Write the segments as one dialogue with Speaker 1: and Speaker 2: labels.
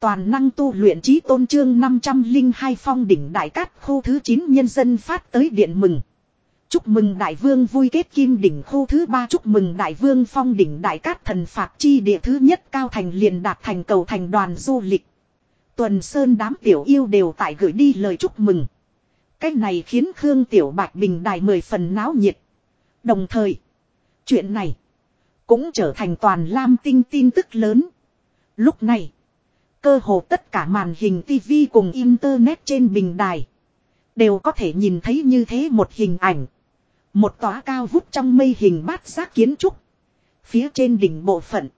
Speaker 1: Toàn năng tu luyện trí tôn trương 502 phong đỉnh đại cát khu thứ 9 nhân dân phát tới điện mừng. Chúc mừng đại vương vui kết kim đỉnh khu thứ 3 chúc mừng đại vương phong đỉnh đại cát thần phạt chi địa thứ nhất cao thành liền đạt thành cầu thành đoàn du lịch. Tuần Sơn đám tiểu yêu đều tại gửi đi lời chúc mừng. Cái này khiến Khương Tiểu Bạch Bình đài mười phần náo nhiệt. Đồng thời, chuyện này cũng trở thành toàn lam tinh tin tức lớn. Lúc này, cơ hồ tất cả màn hình TV cùng Internet trên bình đài đều có thể nhìn thấy như thế một hình ảnh. Một tòa cao vút trong mây hình bát giác kiến trúc. Phía trên đỉnh bộ phận,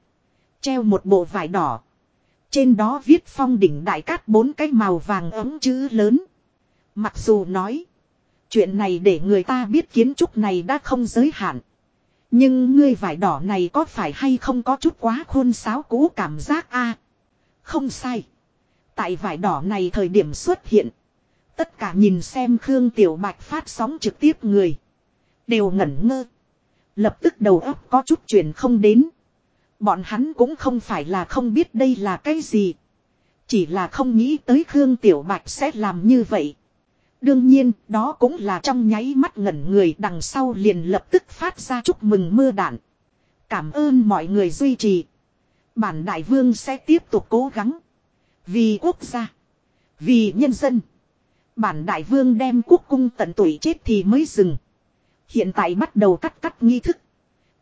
Speaker 1: treo một bộ vải đỏ. Trên đó viết phong đỉnh đại cát bốn cái màu vàng ấm chữ lớn. Mặc dù nói, chuyện này để người ta biết kiến trúc này đã không giới hạn. Nhưng ngươi vải đỏ này có phải hay không có chút quá khôn sáo cũ cảm giác a không sai. Tại vải đỏ này thời điểm xuất hiện. Tất cả nhìn xem Khương Tiểu Bạch phát sóng trực tiếp người. Đều ngẩn ngơ. Lập tức đầu óc có chút chuyện không đến. Bọn hắn cũng không phải là không biết đây là cái gì. Chỉ là không nghĩ tới Khương Tiểu Bạch sẽ làm như vậy. Đương nhiên, đó cũng là trong nháy mắt ngẩn người đằng sau liền lập tức phát ra chúc mừng mưa đạn. Cảm ơn mọi người duy trì. Bản đại vương sẽ tiếp tục cố gắng. Vì quốc gia. Vì nhân dân. Bản đại vương đem quốc cung tận tuổi chết thì mới dừng. Hiện tại bắt đầu cắt cắt nghi thức.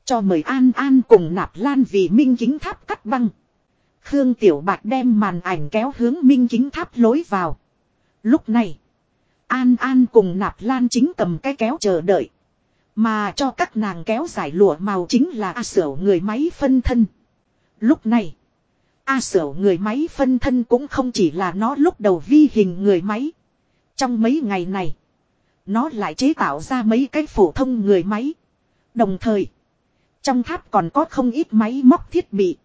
Speaker 1: Cho mời An An cùng nạp lan vì minh kính tháp cắt băng. Khương Tiểu Bạch đem màn ảnh kéo hướng minh kính tháp lối vào. Lúc này. An An cùng nạp lan chính cầm cái kéo chờ đợi. Mà cho các nàng kéo giải lụa màu chính là A Sửu người máy phân thân. Lúc này. A Sở người máy phân thân cũng không chỉ là nó lúc đầu vi hình người máy. Trong mấy ngày này. Nó lại chế tạo ra mấy cái phổ thông người máy. Đồng thời. Trong tháp còn có không ít máy móc thiết bị.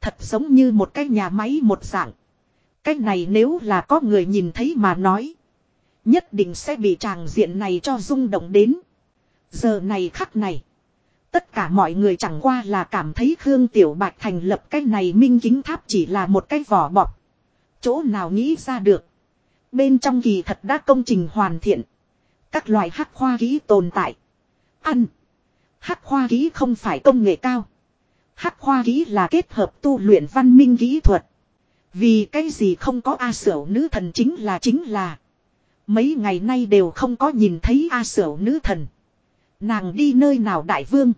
Speaker 1: Thật giống như một cái nhà máy một dạng. Cái này nếu là có người nhìn thấy mà nói. Nhất định sẽ bị tràng diện này cho rung động đến. Giờ này khắc này. Tất cả mọi người chẳng qua là cảm thấy Khương Tiểu Bạch thành lập cái này minh kính tháp chỉ là một cái vỏ bọc. Chỗ nào nghĩ ra được. Bên trong kỳ thật đã công trình hoàn thiện. Các loại hắc khoa ký tồn tại. Ăn. Hắc khoa ký không phải công nghệ cao. Hắc khoa ký là kết hợp tu luyện văn minh kỹ thuật. Vì cái gì không có A sở nữ thần chính là chính là. Mấy ngày nay đều không có nhìn thấy A sở nữ thần. Nàng đi nơi nào đại vương.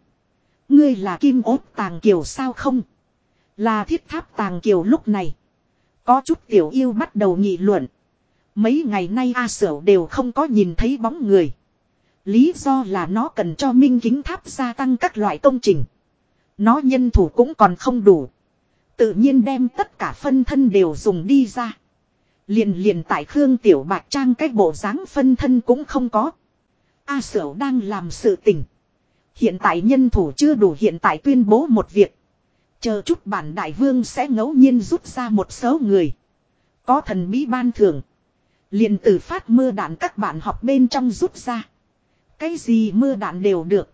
Speaker 1: Ngươi là kim ốt tàng kiều sao không? Là thiết tháp tàng kiều lúc này. Có chút tiểu yêu bắt đầu nghị luận. Mấy ngày nay A Sở đều không có nhìn thấy bóng người. Lý do là nó cần cho minh kính tháp gia tăng các loại công trình. Nó nhân thủ cũng còn không đủ. Tự nhiên đem tất cả phân thân đều dùng đi ra. Liền liền tại Khương Tiểu bạc Trang cái bộ dáng phân thân cũng không có. A Sở đang làm sự tình. Hiện tại nhân thủ chưa đủ hiện tại tuyên bố một việc. Chờ chút bản đại vương sẽ ngẫu nhiên rút ra một số người. Có thần bí ban thưởng. Liền từ phát mưa đạn các bạn học bên trong rút ra. Cái gì mưa đạn đều được.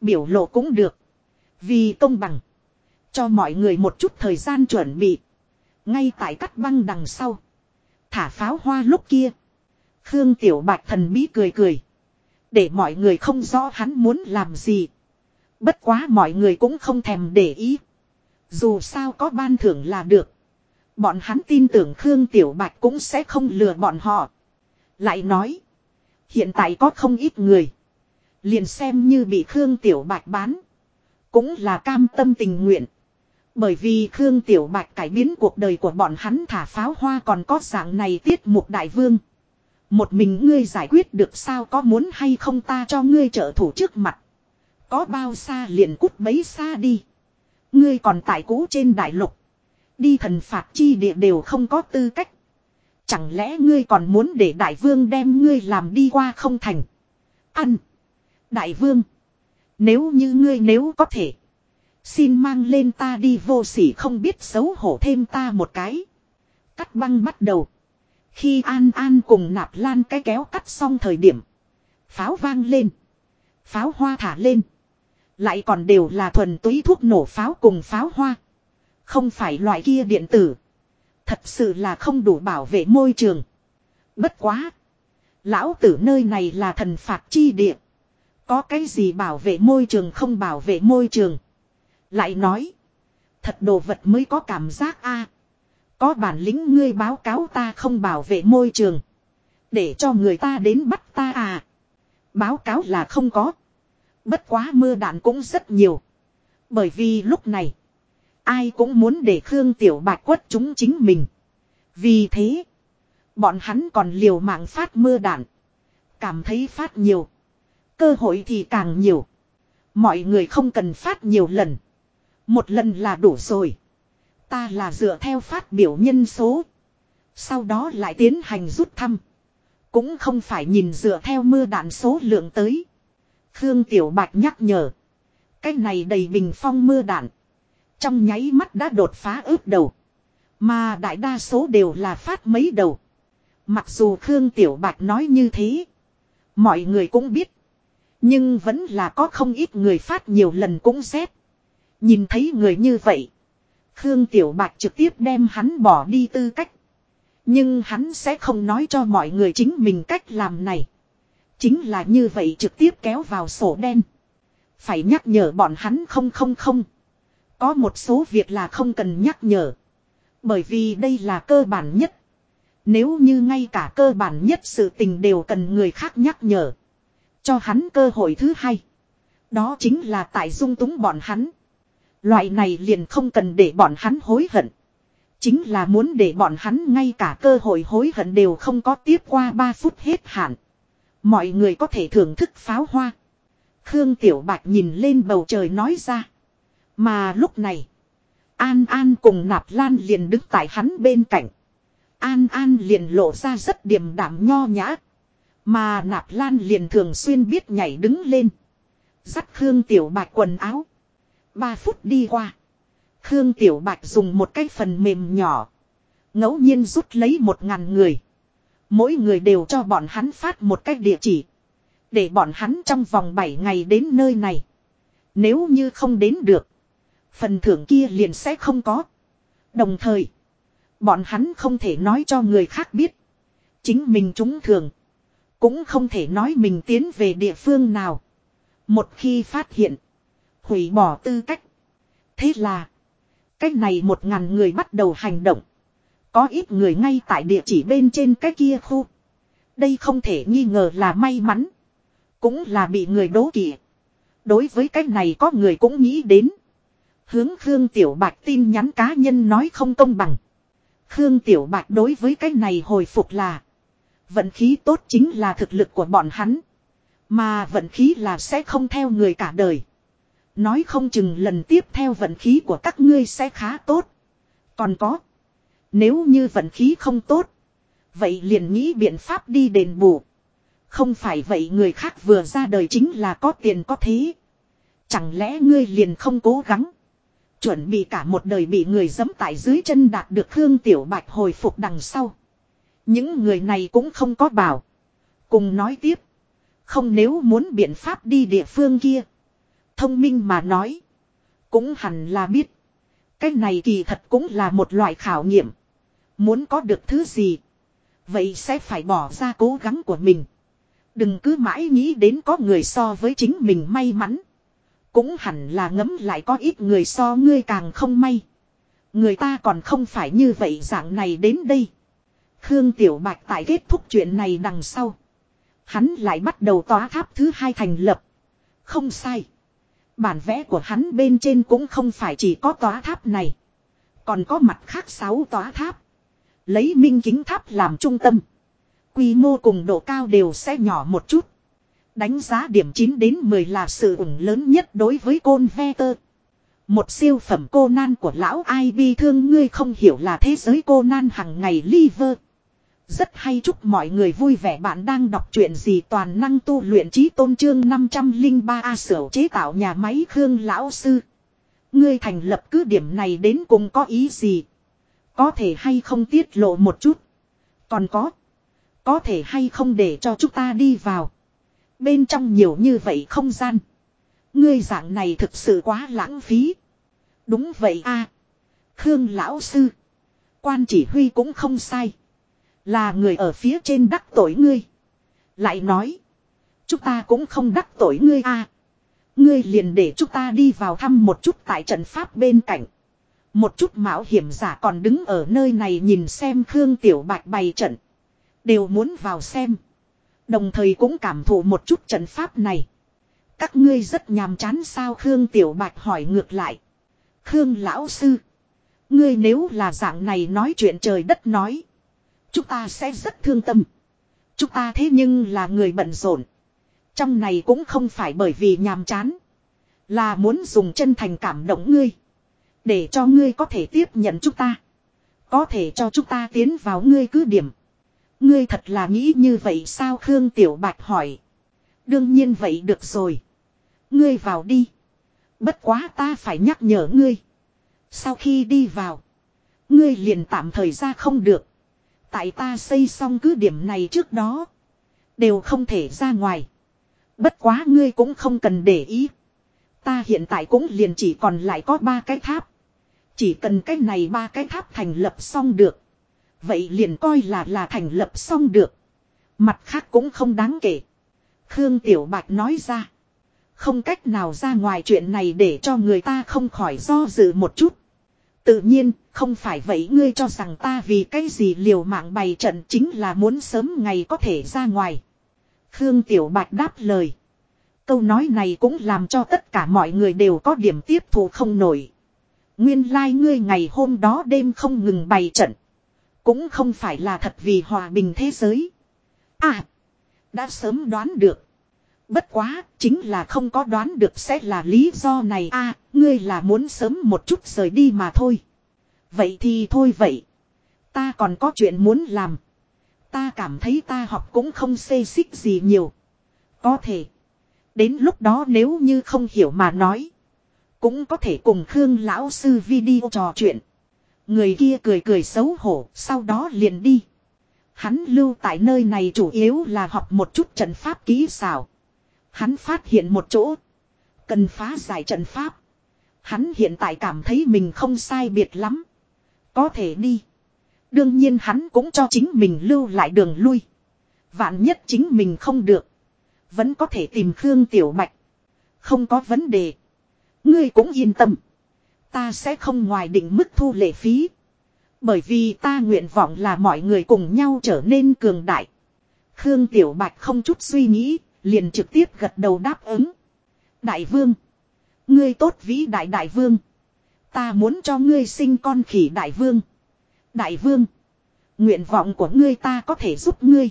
Speaker 1: Biểu lộ cũng được. Vì công bằng. Cho mọi người một chút thời gian chuẩn bị. Ngay tại cắt băng đằng sau. Thả pháo hoa lúc kia. Khương Tiểu Bạch thần bí cười cười. Để mọi người không rõ hắn muốn làm gì. Bất quá mọi người cũng không thèm để ý. Dù sao có ban thưởng là được. Bọn hắn tin tưởng Khương Tiểu Bạch cũng sẽ không lừa bọn họ. Lại nói. Hiện tại có không ít người. Liền xem như bị Khương Tiểu Bạch bán. Cũng là cam tâm tình nguyện. Bởi vì Khương Tiểu Bạch cải biến cuộc đời của bọn hắn thả pháo hoa còn có dạng này tiết mục đại vương. Một mình ngươi giải quyết được sao có muốn hay không ta cho ngươi trợ thủ trước mặt. Có bao xa liền cút bấy xa đi. Ngươi còn tại cũ trên đại lục. Đi thần phạt chi địa đều không có tư cách. Chẳng lẽ ngươi còn muốn để đại vương đem ngươi làm đi qua không thành. Ăn. Đại vương. Nếu như ngươi nếu có thể. Xin mang lên ta đi vô sỉ không biết xấu hổ thêm ta một cái. Cắt băng bắt đầu. Khi An An cùng nạp lan cái kéo cắt xong thời điểm. Pháo vang lên. Pháo hoa thả lên. Lại còn đều là thuần túy thuốc nổ pháo cùng pháo hoa. Không phải loại kia điện tử. Thật sự là không đủ bảo vệ môi trường. Bất quá. Lão tử nơi này là thần phạt chi địa. Có cái gì bảo vệ môi trường không bảo vệ môi trường. Lại nói. Thật đồ vật mới có cảm giác a có bản lĩnh ngươi báo cáo ta không bảo vệ môi trường. Để cho người ta đến bắt ta à. Báo cáo là không có. Bất quá mưa đạn cũng rất nhiều. Bởi vì lúc này. Ai cũng muốn để Khương Tiểu Bạch quất chúng chính mình. Vì thế. Bọn hắn còn liều mạng phát mưa đạn. Cảm thấy phát nhiều. Cơ hội thì càng nhiều. Mọi người không cần phát nhiều lần. Một lần là đủ rồi. Ta là dựa theo phát biểu nhân số. Sau đó lại tiến hành rút thăm. Cũng không phải nhìn dựa theo mưa đạn số lượng tới. Khương Tiểu Bạch nhắc nhở. Cái này đầy bình phong mưa đạn. Trong nháy mắt đã đột phá ướp đầu. Mà đại đa số đều là phát mấy đầu. Mặc dù Khương Tiểu Bạch nói như thế. Mọi người cũng biết. Nhưng vẫn là có không ít người phát nhiều lần cũng xét. Nhìn thấy người như vậy. Khương Tiểu Bạch trực tiếp đem hắn bỏ đi tư cách. Nhưng hắn sẽ không nói cho mọi người chính mình cách làm này. Chính là như vậy trực tiếp kéo vào sổ đen. Phải nhắc nhở bọn hắn không không không. Có một số việc là không cần nhắc nhở. Bởi vì đây là cơ bản nhất. Nếu như ngay cả cơ bản nhất sự tình đều cần người khác nhắc nhở. Cho hắn cơ hội thứ hai. Đó chính là tại dung túng bọn hắn. Loại này liền không cần để bọn hắn hối hận. Chính là muốn để bọn hắn ngay cả cơ hội hối hận đều không có tiếp qua 3 phút hết hạn. Mọi người có thể thưởng thức pháo hoa. Khương Tiểu Bạch nhìn lên bầu trời nói ra. Mà lúc này. An An cùng Nạp Lan liền đứng tại hắn bên cạnh. An An liền lộ ra rất điềm đạm nho nhã. Mà Nạp Lan liền thường xuyên biết nhảy đứng lên. Dắt Khương Tiểu Bạch quần áo. Ba phút đi qua. Khương Tiểu Bạch dùng một cái phần mềm nhỏ. ngẫu nhiên rút lấy một ngàn người. Mỗi người đều cho bọn hắn phát một cái địa chỉ. Để bọn hắn trong vòng 7 ngày đến nơi này. Nếu như không đến được. Phần thưởng kia liền sẽ không có. Đồng thời. Bọn hắn không thể nói cho người khác biết. Chính mình chúng thường. Cũng không thể nói mình tiến về địa phương nào. Một khi phát hiện. Hủy bỏ tư cách. Thế là. Cách này một ngàn người bắt đầu hành động. Có ít người ngay tại địa chỉ bên trên cái kia khu. Đây không thể nghi ngờ là may mắn. Cũng là bị người đố kỵ. Đối với cách này có người cũng nghĩ đến. Hướng Khương Tiểu Bạch tin nhắn cá nhân nói không công bằng. Khương Tiểu Bạch đối với cách này hồi phục là. Vận khí tốt chính là thực lực của bọn hắn. Mà vận khí là sẽ không theo người cả đời. Nói không chừng lần tiếp theo vận khí của các ngươi sẽ khá tốt. Còn có. Nếu như vận khí không tốt. Vậy liền nghĩ biện pháp đi đền bù. Không phải vậy người khác vừa ra đời chính là có tiền có thế. Chẳng lẽ ngươi liền không cố gắng. Chuẩn bị cả một đời bị người dẫm tại dưới chân đạt được Khương Tiểu Bạch hồi phục đằng sau. Những người này cũng không có bảo. Cùng nói tiếp. Không nếu muốn biện pháp đi địa phương kia. Thông minh mà nói. Cũng hẳn là biết. Cái này kỳ thật cũng là một loại khảo nghiệm. Muốn có được thứ gì. Vậy sẽ phải bỏ ra cố gắng của mình. Đừng cứ mãi nghĩ đến có người so với chính mình may mắn. Cũng hẳn là ngấm lại có ít người so ngươi càng không may. Người ta còn không phải như vậy dạng này đến đây. Khương Tiểu Bạch tại kết thúc chuyện này đằng sau. Hắn lại bắt đầu tòa tháp thứ hai thành lập. Không sai. Bản vẽ của hắn bên trên cũng không phải chỉ có tòa tháp này. Còn có mặt khác sáu tòa tháp. Lấy minh kính tháp làm trung tâm. Quy mô cùng độ cao đều sẽ nhỏ một chút. Đánh giá điểm 9 đến 10 là sự ủng lớn nhất đối với côn ve tơ. Một siêu phẩm cô nan của lão ai bi thương ngươi không hiểu là thế giới cô nan hằng ngày liver. Rất hay chúc mọi người vui vẻ bạn đang đọc truyện gì toàn năng tu luyện trí tôn trương 503 A sở chế tạo nhà máy Khương Lão Sư. Ngươi thành lập cứ điểm này đến cùng có ý gì? Có thể hay không tiết lộ một chút? Còn có. Có thể hay không để cho chúng ta đi vào? Bên trong nhiều như vậy không gian. Ngươi dạng này thực sự quá lãng phí. Đúng vậy a Khương Lão Sư. Quan chỉ huy cũng không sai. Là người ở phía trên đắc tội ngươi. Lại nói. Chúng ta cũng không đắc tội ngươi a Ngươi liền để chúng ta đi vào thăm một chút tại trận pháp bên cạnh. Một chút mạo hiểm giả còn đứng ở nơi này nhìn xem Khương Tiểu Bạch bày trận. Đều muốn vào xem. Đồng thời cũng cảm thụ một chút trận pháp này. Các ngươi rất nhàm chán sao Khương Tiểu Bạch hỏi ngược lại. Khương Lão Sư. Ngươi nếu là dạng này nói chuyện trời đất nói. Chúng ta sẽ rất thương tâm. Chúng ta thế nhưng là người bận rộn. Trong này cũng không phải bởi vì nhàm chán. Là muốn dùng chân thành cảm động ngươi. Để cho ngươi có thể tiếp nhận chúng ta. Có thể cho chúng ta tiến vào ngươi cứ điểm. Ngươi thật là nghĩ như vậy sao Khương Tiểu Bạch hỏi. Đương nhiên vậy được rồi. Ngươi vào đi. Bất quá ta phải nhắc nhở ngươi. Sau khi đi vào. Ngươi liền tạm thời ra không được. Tại ta xây xong cứ điểm này trước đó. Đều không thể ra ngoài. Bất quá ngươi cũng không cần để ý. Ta hiện tại cũng liền chỉ còn lại có ba cái tháp. Chỉ cần cái này ba cái tháp thành lập xong được. Vậy liền coi là là thành lập xong được. Mặt khác cũng không đáng kể. Khương Tiểu Bạch nói ra. Không cách nào ra ngoài chuyện này để cho người ta không khỏi do dự một chút. Tự nhiên, không phải vậy ngươi cho rằng ta vì cái gì liều mạng bày trận chính là muốn sớm ngày có thể ra ngoài. Khương Tiểu Bạch đáp lời. Câu nói này cũng làm cho tất cả mọi người đều có điểm tiếp thu không nổi. Nguyên lai like ngươi ngày hôm đó đêm không ngừng bày trận. Cũng không phải là thật vì hòa bình thế giới. À, đã sớm đoán được. Bất quá, chính là không có đoán được sẽ là lý do này a à, ngươi là muốn sớm một chút rời đi mà thôi. Vậy thì thôi vậy. Ta còn có chuyện muốn làm. Ta cảm thấy ta học cũng không xê xích gì nhiều. Có thể. Đến lúc đó nếu như không hiểu mà nói. Cũng có thể cùng Khương lão sư video trò chuyện. Người kia cười cười xấu hổ, sau đó liền đi. Hắn lưu tại nơi này chủ yếu là học một chút trận pháp kỹ xảo. Hắn phát hiện một chỗ. Cần phá giải trận pháp. Hắn hiện tại cảm thấy mình không sai biệt lắm. Có thể đi. Đương nhiên hắn cũng cho chính mình lưu lại đường lui. Vạn nhất chính mình không được. Vẫn có thể tìm Khương Tiểu Bạch. Không có vấn đề. Ngươi cũng yên tâm. Ta sẽ không ngoài định mức thu lệ phí. Bởi vì ta nguyện vọng là mọi người cùng nhau trở nên cường đại. Khương Tiểu Bạch không chút suy nghĩ, liền trực tiếp gật đầu đáp ứng. Đại vương. Ngươi tốt vĩ đại đại vương. Ta muốn cho ngươi sinh con khỉ đại vương. Đại vương. Nguyện vọng của ngươi ta có thể giúp ngươi.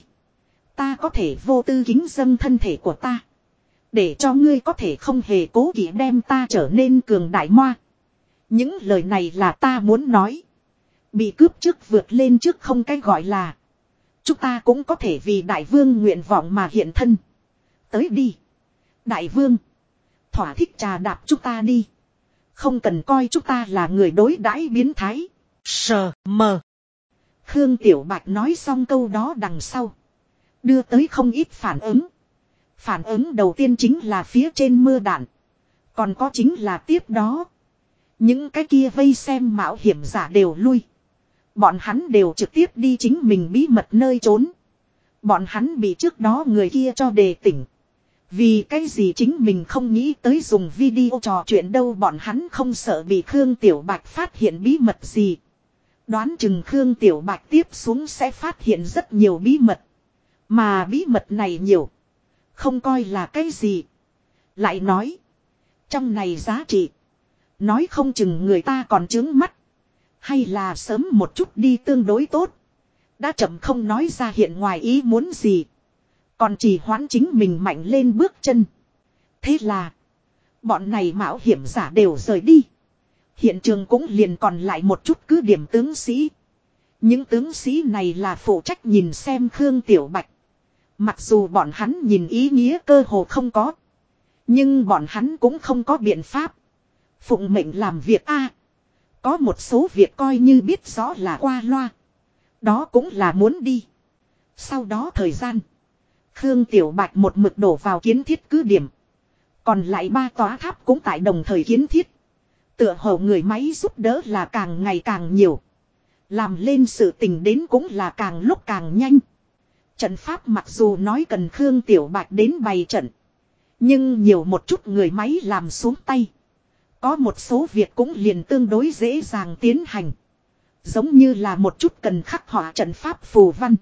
Speaker 1: Ta có thể vô tư kính dâng thân thể của ta. Để cho ngươi có thể không hề cố kỵ đem ta trở nên cường đại moa. Những lời này là ta muốn nói. Bị cướp trước vượt lên trước không cái gọi là. Chúng ta cũng có thể vì đại vương nguyện vọng mà hiện thân. Tới đi. Đại vương. Thỏa thích trà đạp chúng ta đi. Không cần coi chúng ta là người đối đãi biến thái. Sờ, mờ. Khương Tiểu Bạch nói xong câu đó đằng sau. Đưa tới không ít phản ứng. Phản ứng đầu tiên chính là phía trên mưa đạn. Còn có chính là tiếp đó. Những cái kia vây xem mạo hiểm giả đều lui. Bọn hắn đều trực tiếp đi chính mình bí mật nơi trốn. Bọn hắn bị trước đó người kia cho đề tỉnh. Vì cái gì chính mình không nghĩ tới dùng video trò chuyện đâu, bọn hắn không sợ bị Khương Tiểu Bạch phát hiện bí mật gì. Đoán chừng Khương Tiểu Bạch tiếp xuống sẽ phát hiện rất nhiều bí mật. Mà bí mật này nhiều. Không coi là cái gì. Lại nói. Trong này giá trị. Nói không chừng người ta còn chứng mắt. Hay là sớm một chút đi tương đối tốt. Đã chậm không nói ra hiện ngoài ý muốn gì. Còn chỉ hoãn chính mình mạnh lên bước chân. Thế là. Bọn này mạo hiểm giả đều rời đi. Hiện trường cũng liền còn lại một chút cứ điểm tướng sĩ. Những tướng sĩ này là phụ trách nhìn xem Khương Tiểu Bạch. Mặc dù bọn hắn nhìn ý nghĩa cơ hồ không có. Nhưng bọn hắn cũng không có biện pháp. Phụng mệnh làm việc a Có một số việc coi như biết rõ là qua loa. Đó cũng là muốn đi. Sau đó thời gian. Khương Tiểu Bạch một mực đổ vào kiến thiết cứ điểm. Còn lại ba tòa tháp cũng tại đồng thời kiến thiết. Tựa hồ người máy giúp đỡ là càng ngày càng nhiều. Làm lên sự tình đến cũng là càng lúc càng nhanh. Trận pháp mặc dù nói cần Khương Tiểu Bạch đến bày trận. Nhưng nhiều một chút người máy làm xuống tay. Có một số việc cũng liền tương đối dễ dàng tiến hành. Giống như là một chút cần khắc họa trận pháp phù văn.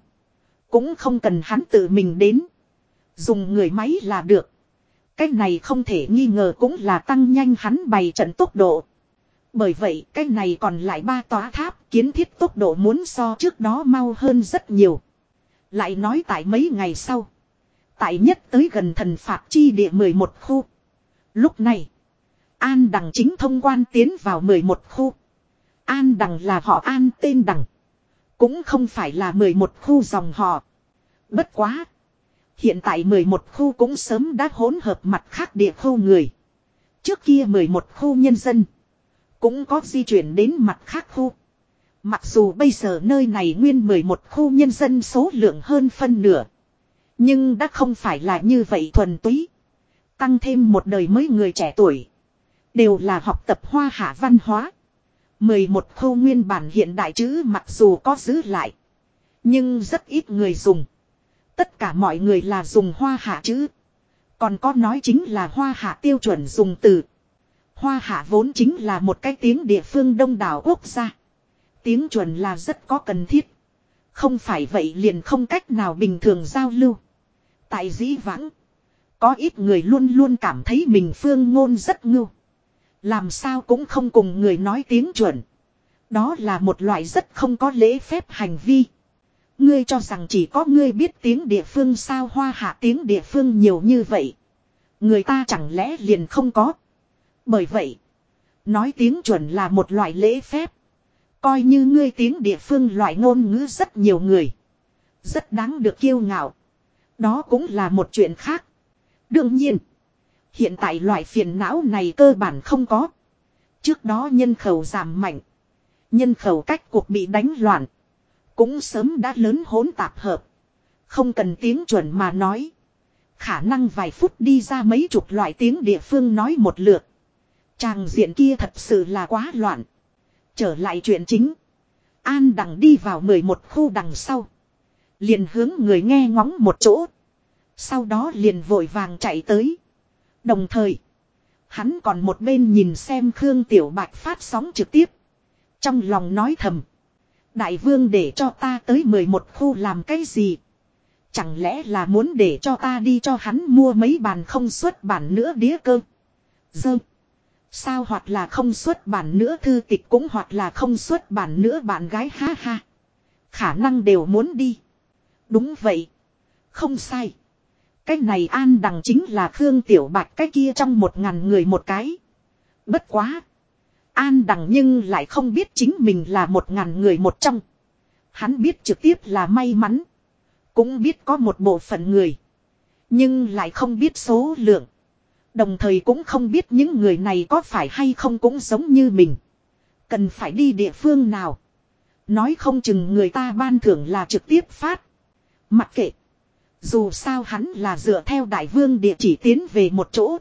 Speaker 1: Cũng không cần hắn tự mình đến. Dùng người máy là được. Cái này không thể nghi ngờ cũng là tăng nhanh hắn bày trận tốc độ. Bởi vậy, cái này còn lại ba tòa tháp kiến thiết tốc độ muốn so trước đó mau hơn rất nhiều. Lại nói tại mấy ngày sau. Tại nhất tới gần thần phạt chi địa 11 khu. Lúc này. An đằng chính thông quan tiến vào 11 khu. An đằng là họ an tên đằng. Cũng không phải là 11 khu dòng họ. Bất quá. Hiện tại 11 khu cũng sớm đã hỗn hợp mặt khác địa khu người. Trước kia 11 khu nhân dân. Cũng có di chuyển đến mặt khác khu. Mặc dù bây giờ nơi này nguyên 11 khu nhân dân số lượng hơn phân nửa. Nhưng đã không phải là như vậy thuần túy. Tăng thêm một đời mới người trẻ tuổi. Đều là học tập hoa hạ văn hóa. 11 khâu nguyên bản hiện đại chữ mặc dù có giữ lại. Nhưng rất ít người dùng. Tất cả mọi người là dùng hoa hạ chữ. Còn có nói chính là hoa hạ tiêu chuẩn dùng từ. Hoa hạ vốn chính là một cái tiếng địa phương đông đảo quốc gia. Tiếng chuẩn là rất có cần thiết. Không phải vậy liền không cách nào bình thường giao lưu. Tại dĩ vãng. Có ít người luôn luôn cảm thấy mình phương ngôn rất ngưu. Làm sao cũng không cùng người nói tiếng chuẩn. Đó là một loại rất không có lễ phép hành vi. Ngươi cho rằng chỉ có ngươi biết tiếng địa phương sao hoa hạ tiếng địa phương nhiều như vậy. Người ta chẳng lẽ liền không có. Bởi vậy, nói tiếng chuẩn là một loại lễ phép. Coi như ngươi tiếng địa phương loại ngôn ngữ rất nhiều người. Rất đáng được kiêu ngạo. Đó cũng là một chuyện khác. Đương nhiên, hiện tại loại phiền não này cơ bản không có. Trước đó nhân khẩu giảm mạnh. Nhân khẩu cách cuộc bị đánh loạn. Cũng sớm đã lớn hỗn tạp hợp. Không cần tiếng chuẩn mà nói. Khả năng vài phút đi ra mấy chục loại tiếng địa phương nói một lượt. Tràng diện kia thật sự là quá loạn. Trở lại chuyện chính. An đằng đi vào 11 khu đằng sau. Liền hướng người nghe ngóng một chỗ. Sau đó liền vội vàng chạy tới. Đồng thời. Hắn còn một bên nhìn xem Khương Tiểu Bạch phát sóng trực tiếp. Trong lòng nói thầm. Đại vương để cho ta tới 11 khu làm cái gì? Chẳng lẽ là muốn để cho ta đi cho hắn mua mấy bàn không xuất bản nữa đĩa cơ? Dơ. Sao hoặc là không xuất bản nữa, thư tịch cũng hoặc là không xuất bản nữa, bạn gái ha ha. Khả năng đều muốn đi. Đúng vậy. Không sai. Cái này an đằng chính là Khương Tiểu Bạch cái kia trong một ngàn người một cái. Bất quá. An đằng nhưng lại không biết chính mình là một ngàn người một trong. Hắn biết trực tiếp là may mắn. Cũng biết có một bộ phận người. Nhưng lại không biết số lượng. Đồng thời cũng không biết những người này có phải hay không cũng giống như mình. Cần phải đi địa phương nào. Nói không chừng người ta ban thưởng là trực tiếp phát. Mặc kệ. Dù sao hắn là dựa theo đại vương địa chỉ tiến về một chỗ.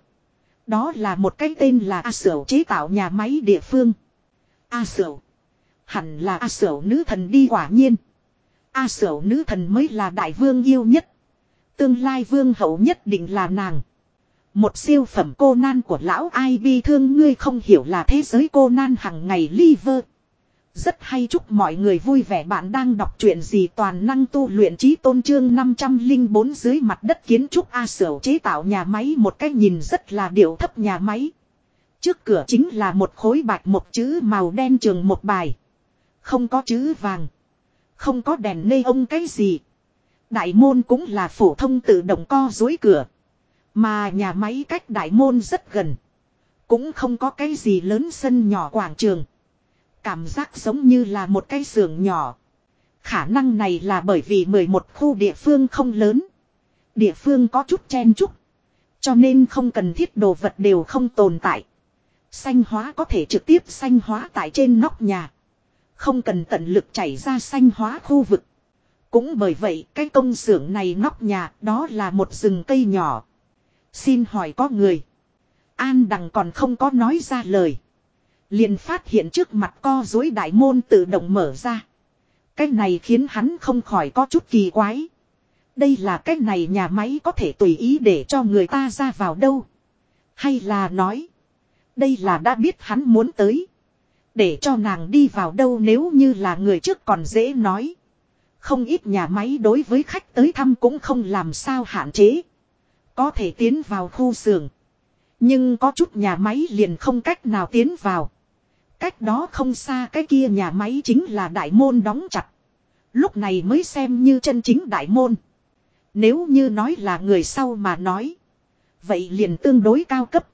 Speaker 1: Đó là một cái tên là A Sửu chế tạo nhà máy địa phương. A Sửu. Hẳn là A Sửu nữ thần đi quả nhiên. A Sửu nữ thần mới là đại vương yêu nhất. Tương lai vương hậu nhất định là nàng. Một siêu phẩm cô nan của lão ai bi thương ngươi không hiểu là thế giới cô nan hằng ngày liver. Rất hay chúc mọi người vui vẻ bạn đang đọc truyện gì toàn năng tu luyện trí tôn trương 504 dưới mặt đất kiến trúc A Sở chế tạo nhà máy một cách nhìn rất là điệu thấp nhà máy. Trước cửa chính là một khối bạch một chữ màu đen trường một bài. Không có chữ vàng. Không có đèn nê ông cái gì. Đại môn cũng là phổ thông tự động co dối cửa. Mà nhà máy cách đại môn rất gần. Cũng không có cái gì lớn sân nhỏ quảng trường. Cảm giác giống như là một cái xưởng nhỏ. Khả năng này là bởi vì 11 khu địa phương không lớn. Địa phương có chút chen chút. Cho nên không cần thiết đồ vật đều không tồn tại. Xanh hóa có thể trực tiếp xanh hóa tại trên nóc nhà. Không cần tận lực chảy ra xanh hóa khu vực. Cũng bởi vậy, cái công xưởng này nóc nhà, đó là một rừng cây nhỏ. Xin hỏi có người. An đằng còn không có nói ra lời liền phát hiện trước mặt co dối đại môn tự động mở ra. Cái này khiến hắn không khỏi có chút kỳ quái. Đây là cái này nhà máy có thể tùy ý để cho người ta ra vào đâu. Hay là nói. Đây là đã biết hắn muốn tới. Để cho nàng đi vào đâu nếu như là người trước còn dễ nói. Không ít nhà máy đối với khách tới thăm cũng không làm sao hạn chế. Có thể tiến vào khu xưởng. Nhưng có chút nhà máy liền không cách nào tiến vào. Cách đó không xa cái kia nhà máy chính là đại môn đóng chặt. Lúc này mới xem như chân chính đại môn. Nếu như nói là người sau mà nói. Vậy liền tương đối cao cấp.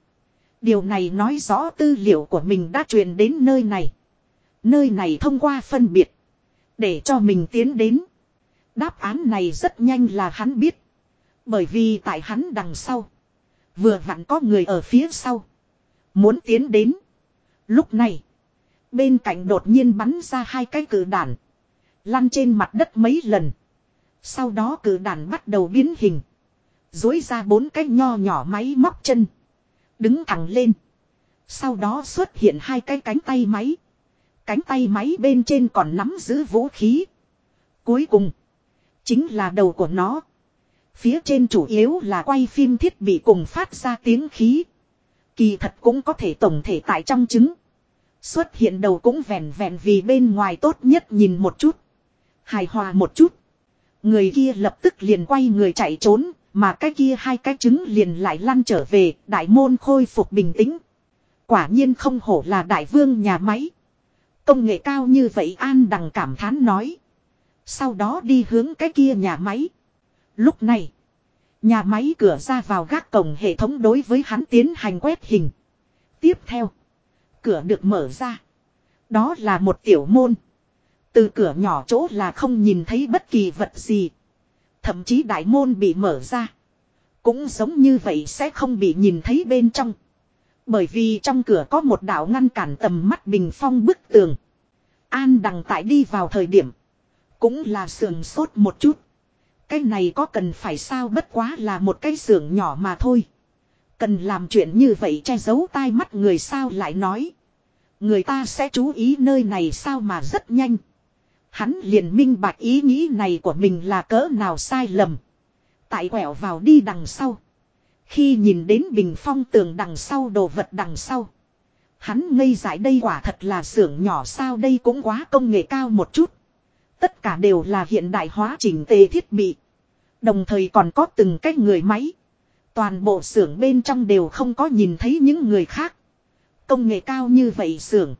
Speaker 1: Điều này nói rõ tư liệu của mình đã truyền đến nơi này. Nơi này thông qua phân biệt. Để cho mình tiến đến. Đáp án này rất nhanh là hắn biết. Bởi vì tại hắn đằng sau. Vừa vặn có người ở phía sau. Muốn tiến đến. Lúc này. Bên cạnh đột nhiên bắn ra hai cái cử đạn. Lăn trên mặt đất mấy lần. Sau đó cử đạn bắt đầu biến hình. Dối ra bốn cái nho nhỏ máy móc chân. Đứng thẳng lên. Sau đó xuất hiện hai cái cánh tay máy. Cánh tay máy bên trên còn nắm giữ vũ khí. Cuối cùng. Chính là đầu của nó. Phía trên chủ yếu là quay phim thiết bị cùng phát ra tiếng khí. Kỳ thật cũng có thể tổng thể tại trong trứng. Xuất hiện đầu cũng vẹn vẹn vì bên ngoài tốt nhất nhìn một chút. Hài hòa một chút. Người kia lập tức liền quay người chạy trốn, mà cái kia hai cái trứng liền lại lăn trở về, đại môn khôi phục bình tĩnh. Quả nhiên không hổ là đại vương nhà máy. Công nghệ cao như vậy An Đằng cảm thán nói. Sau đó đi hướng cái kia nhà máy. Lúc này, nhà máy cửa ra vào gác cổng hệ thống đối với hắn tiến hành quét hình. Tiếp theo, cửa được mở ra. Đó là một tiểu môn. Từ cửa nhỏ chỗ là không nhìn thấy bất kỳ vật gì. Thậm chí đại môn bị mở ra. Cũng giống như vậy sẽ không bị nhìn thấy bên trong. Bởi vì trong cửa có một đạo ngăn cản tầm mắt bình phong bức tường. An đằng tại đi vào thời điểm. Cũng là sườn sốt một chút. Cái này có cần phải sao bất quá là một cái sườn nhỏ mà thôi. Cần làm chuyện như vậy che giấu tai mắt người sao lại nói. Người ta sẽ chú ý nơi này sao mà rất nhanh. Hắn liền minh bạch ý nghĩ này của mình là cỡ nào sai lầm. Tại quẹo vào đi đằng sau. Khi nhìn đến bình phong tường đằng sau đồ vật đằng sau. Hắn ngây dại đây quả thật là xưởng nhỏ sao đây cũng quá công nghệ cao một chút. Tất cả đều là hiện đại hóa chỉnh tề thiết bị. Đồng thời còn có từng cái người máy. Toàn bộ xưởng bên trong đều không có nhìn thấy những người khác. Công nghệ cao như vậy xưởng.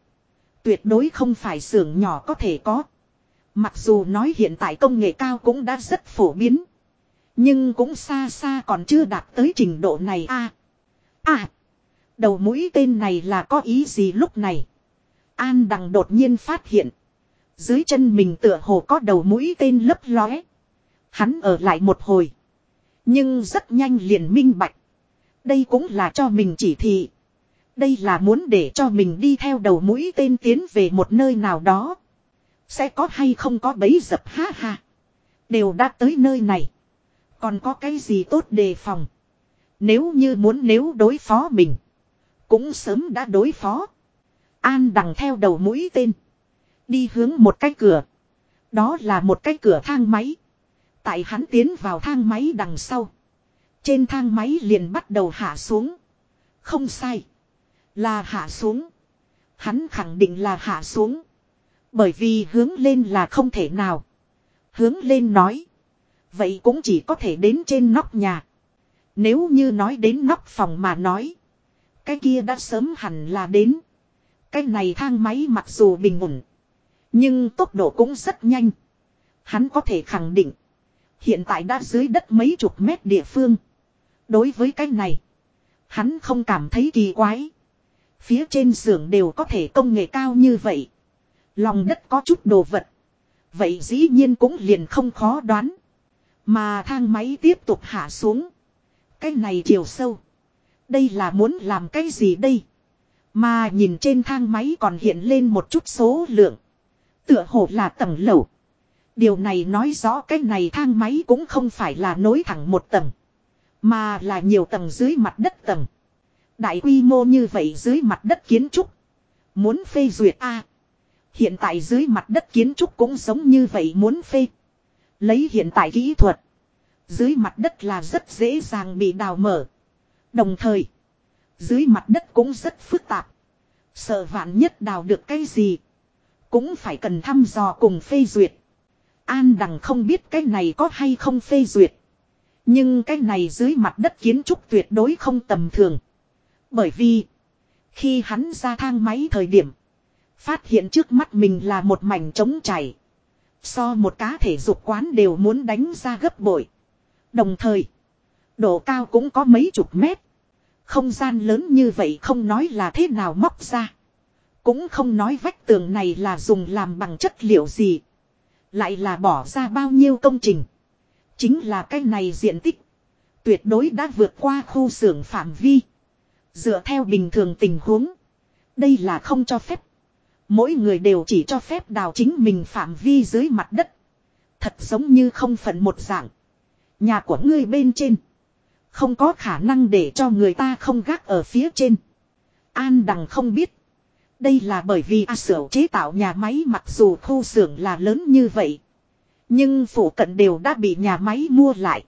Speaker 1: Tuyệt đối không phải xưởng nhỏ có thể có. Mặc dù nói hiện tại công nghệ cao cũng đã rất phổ biến. Nhưng cũng xa xa còn chưa đạt tới trình độ này a À. Đầu mũi tên này là có ý gì lúc này? An đằng đột nhiên phát hiện. Dưới chân mình tựa hồ có đầu mũi tên lấp lóe. Hắn ở lại một hồi. Nhưng rất nhanh liền minh bạch. Đây cũng là cho mình chỉ thị. Đây là muốn để cho mình đi theo đầu mũi tên tiến về một nơi nào đó. Sẽ có hay không có bấy dập, ha ha. Đều đã tới nơi này. Còn có cái gì tốt đề phòng. Nếu như muốn nếu đối phó mình. Cũng sớm đã đối phó. An đằng theo đầu mũi tên. Đi hướng một cái cửa. Đó là một cái cửa thang máy. Tại hắn tiến vào thang máy đằng sau. Trên thang máy liền bắt đầu hạ xuống. Không sai. Là hạ xuống. Hắn khẳng định là hạ xuống. Bởi vì hướng lên là không thể nào. Hướng lên nói. Vậy cũng chỉ có thể đến trên nóc nhà. Nếu như nói đến nóc phòng mà nói. Cái kia đã sớm hẳn là đến. Cái này thang máy mặc dù bình ổn. Nhưng tốc độ cũng rất nhanh. Hắn có thể khẳng định. Hiện tại đã dưới đất mấy chục mét địa phương. Đối với cái này. Hắn không cảm thấy kỳ quái. Phía trên xưởng đều có thể công nghệ cao như vậy. Lòng đất có chút đồ vật. Vậy dĩ nhiên cũng liền không khó đoán. Mà thang máy tiếp tục hạ xuống. Cái này chiều sâu. Đây là muốn làm cái gì đây? Mà nhìn trên thang máy còn hiện lên một chút số lượng. Tựa hồ là tầng lầu. Điều này nói rõ cái này thang máy cũng không phải là nối thẳng một tầng. Mà là nhiều tầng dưới mặt đất tầng. Đại quy mô như vậy dưới mặt đất kiến trúc. Muốn phê duyệt A. Hiện tại dưới mặt đất kiến trúc cũng giống như vậy muốn phê. Lấy hiện tại kỹ thuật. Dưới mặt đất là rất dễ dàng bị đào mở. Đồng thời. Dưới mặt đất cũng rất phức tạp. Sợ vạn nhất đào được cái gì. Cũng phải cần thăm dò cùng phê duyệt. An đằng không biết cái này có hay không phê duyệt. Nhưng cái này dưới mặt đất kiến trúc tuyệt đối không tầm thường. Bởi vì. Khi hắn ra thang máy thời điểm. Phát hiện trước mắt mình là một mảnh trống chảy. So một cá thể dục quán đều muốn đánh ra gấp bội. Đồng thời. Độ cao cũng có mấy chục mét. Không gian lớn như vậy không nói là thế nào móc ra. Cũng không nói vách tường này là dùng làm bằng chất liệu gì. Lại là bỏ ra bao nhiêu công trình. Chính là cái này diện tích. Tuyệt đối đã vượt qua khu xưởng phạm vi. Dựa theo bình thường tình huống. Đây là không cho phép. Mỗi người đều chỉ cho phép đào chính mình phạm vi dưới mặt đất. Thật giống như không phận một dạng. Nhà của ngươi bên trên. Không có khả năng để cho người ta không gác ở phía trên. An đằng không biết. Đây là bởi vì A Sở chế tạo nhà máy mặc dù khu xưởng là lớn như vậy. Nhưng phủ cận đều đã bị nhà máy mua lại.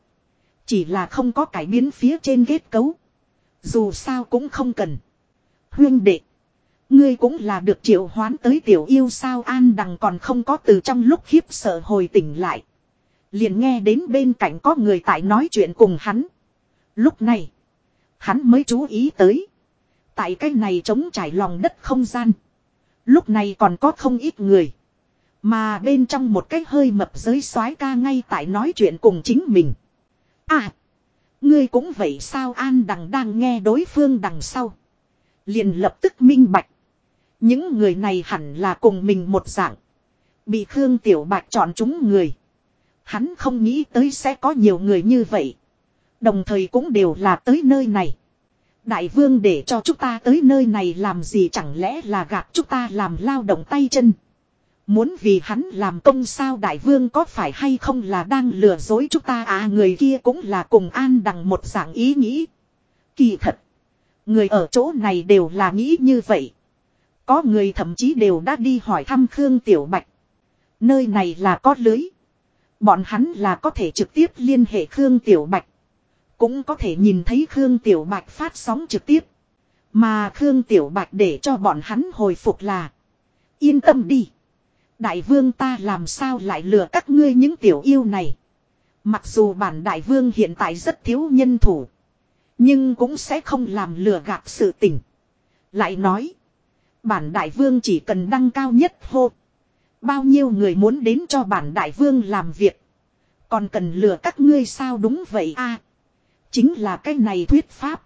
Speaker 1: Chỉ là không có cải biến phía trên kết cấu. Dù sao cũng không cần. Huyên đệ. Ngươi cũng là được triệu hoán tới tiểu yêu sao an đằng còn không có từ trong lúc khiếp sợ hồi tỉnh lại. Liền nghe đến bên cạnh có người tại nói chuyện cùng hắn. Lúc này. Hắn mới chú ý tới. Tại cái này chống trải lòng đất không gian. Lúc này còn có không ít người. Mà bên trong một cái hơi mập giới soái ca ngay tại nói chuyện cùng chính mình. À. Ngươi cũng vậy sao an đằng đang nghe đối phương đằng sau. Liền lập tức minh bạch. Những người này hẳn là cùng mình một dạng. Bị Khương Tiểu Bạch chọn chúng người. Hắn không nghĩ tới sẽ có nhiều người như vậy. Đồng thời cũng đều là tới nơi này. Đại vương để cho chúng ta tới nơi này làm gì chẳng lẽ là gạt chúng ta làm lao động tay chân. Muốn vì hắn làm công sao đại vương có phải hay không là đang lừa dối chúng ta à người kia cũng là cùng an đằng một dạng ý nghĩ. Kỳ thật. Người ở chỗ này đều là nghĩ như vậy. Có người thậm chí đều đã đi hỏi thăm Khương Tiểu Bạch. Nơi này là có lưới. Bọn hắn là có thể trực tiếp liên hệ Khương Tiểu Bạch. Cũng có thể nhìn thấy Khương Tiểu Bạch phát sóng trực tiếp. Mà Khương Tiểu Bạch để cho bọn hắn hồi phục là. Yên tâm đi. Đại vương ta làm sao lại lừa các ngươi những tiểu yêu này. Mặc dù bản đại vương hiện tại rất thiếu nhân thủ. Nhưng cũng sẽ không làm lừa gạt sự tình. Lại nói. Bản đại vương chỉ cần đăng cao nhất hô. Bao nhiêu người muốn đến cho bản đại vương làm việc. Còn cần lừa các ngươi sao đúng vậy a Chính là cái này thuyết pháp.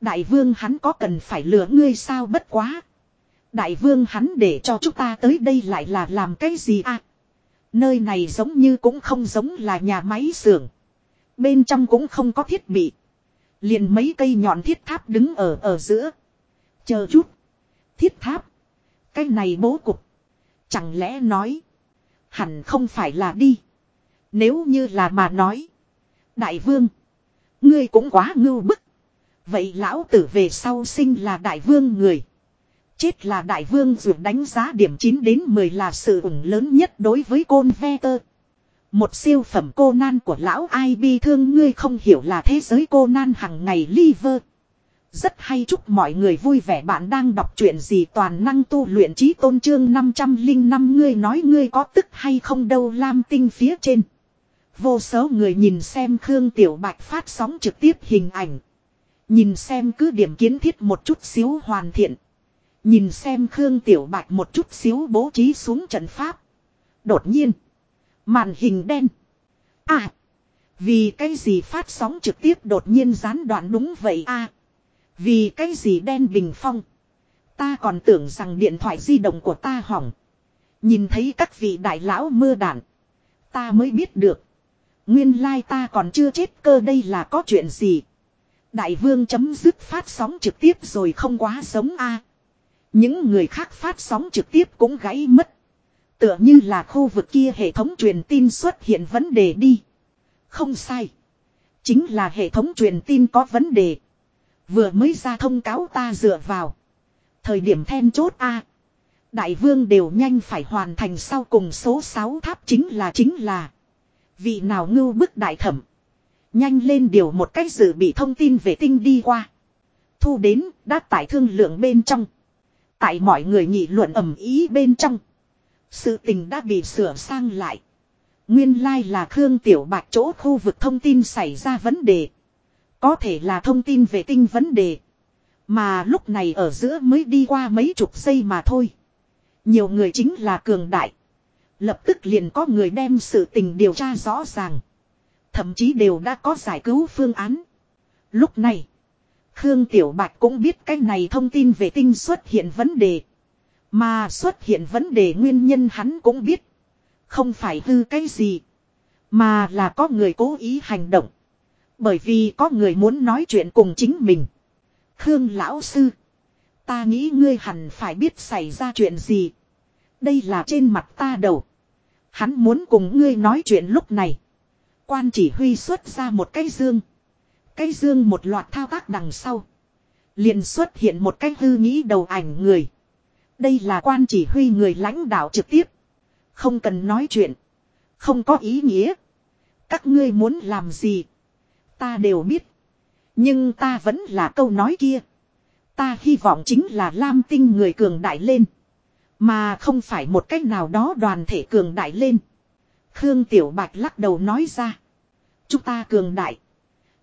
Speaker 1: Đại vương hắn có cần phải lừa ngươi sao bất quá. Đại vương hắn để cho chúng ta tới đây lại là làm cái gì à? Nơi này giống như cũng không giống là nhà máy xưởng. Bên trong cũng không có thiết bị. Liền mấy cây nhọn thiết tháp đứng ở ở giữa. Chờ chút. Thiết tháp. Cái này bố cục. Chẳng lẽ nói. Hẳn không phải là đi. Nếu như là mà nói. Đại vương. Ngươi cũng quá ngưu bức. Vậy lão tử về sau sinh là đại vương người. Chết là đại vương dù đánh giá điểm 9 đến 10 là sự ủng lớn nhất đối với côn ve tơ. Một siêu phẩm cô nan của lão ai bi thương ngươi không hiểu là thế giới cô nan hằng ngày liver. Rất hay chúc mọi người vui vẻ bạn đang đọc chuyện gì toàn năng tu luyện trí tôn trương 505 ngươi nói ngươi có tức hay không đâu lam tinh phía trên. Vô số người nhìn xem Khương Tiểu Bạch phát sóng trực tiếp hình ảnh. Nhìn xem cứ điểm kiến thiết một chút xíu hoàn thiện. Nhìn xem Khương Tiểu Bạch một chút xíu bố trí xuống trận pháp. Đột nhiên. Màn hình đen. À. Vì cái gì phát sóng trực tiếp đột nhiên gián đoạn đúng vậy à. Vì cái gì đen bình phong. Ta còn tưởng rằng điện thoại di động của ta hỏng. Nhìn thấy các vị đại lão mưa đạn. Ta mới biết được. Nguyên lai ta còn chưa chết cơ đây là có chuyện gì. Đại vương chấm dứt phát sóng trực tiếp rồi không quá giống a. Những người khác phát sóng trực tiếp cũng gãy mất. Tựa như là khu vực kia hệ thống truyền tin xuất hiện vấn đề đi. Không sai. Chính là hệ thống truyền tin có vấn đề. Vừa mới ra thông cáo ta dựa vào. Thời điểm then chốt a Đại vương đều nhanh phải hoàn thành sau cùng số 6 tháp chính là chính là. Vị nào ngưu bức đại thẩm. Nhanh lên điều một cách dự bị thông tin về tinh đi qua. Thu đến, đã tải thương lượng bên trong. Tại mọi người nghị luận ầm ý bên trong. Sự tình đã bị sửa sang lại. Nguyên lai like là Khương Tiểu Bạch chỗ khu vực thông tin xảy ra vấn đề. Có thể là thông tin về tinh vấn đề. Mà lúc này ở giữa mới đi qua mấy chục giây mà thôi. Nhiều người chính là cường đại. Lập tức liền có người đem sự tình điều tra rõ ràng. Thậm chí đều đã có giải cứu phương án. Lúc này, Khương Tiểu Bạch cũng biết cái này thông tin về tinh xuất hiện vấn đề. Mà xuất hiện vấn đề nguyên nhân hắn cũng biết. Không phải hư cái gì. Mà là có người cố ý hành động. Bởi vì có người muốn nói chuyện cùng chính mình. Khương lão sư. Ta nghĩ ngươi hẳn phải biết xảy ra chuyện gì. Đây là trên mặt ta đầu. Hắn muốn cùng ngươi nói chuyện lúc này. Quan chỉ huy xuất ra một cái dương. Cái dương một loạt thao tác đằng sau. Liền xuất hiện một cái hư nghĩ đầu ảnh người. Đây là quan chỉ huy người lãnh đạo trực tiếp. Không cần nói chuyện. Không có ý nghĩa. Các ngươi muốn làm gì. Ta đều biết. Nhưng ta vẫn là câu nói kia. Ta hy vọng chính là Lam Tinh người cường đại lên. Mà không phải một cách nào đó đoàn thể cường đại lên. Khương Tiểu Bạch lắc đầu nói ra. Chúng ta cường đại.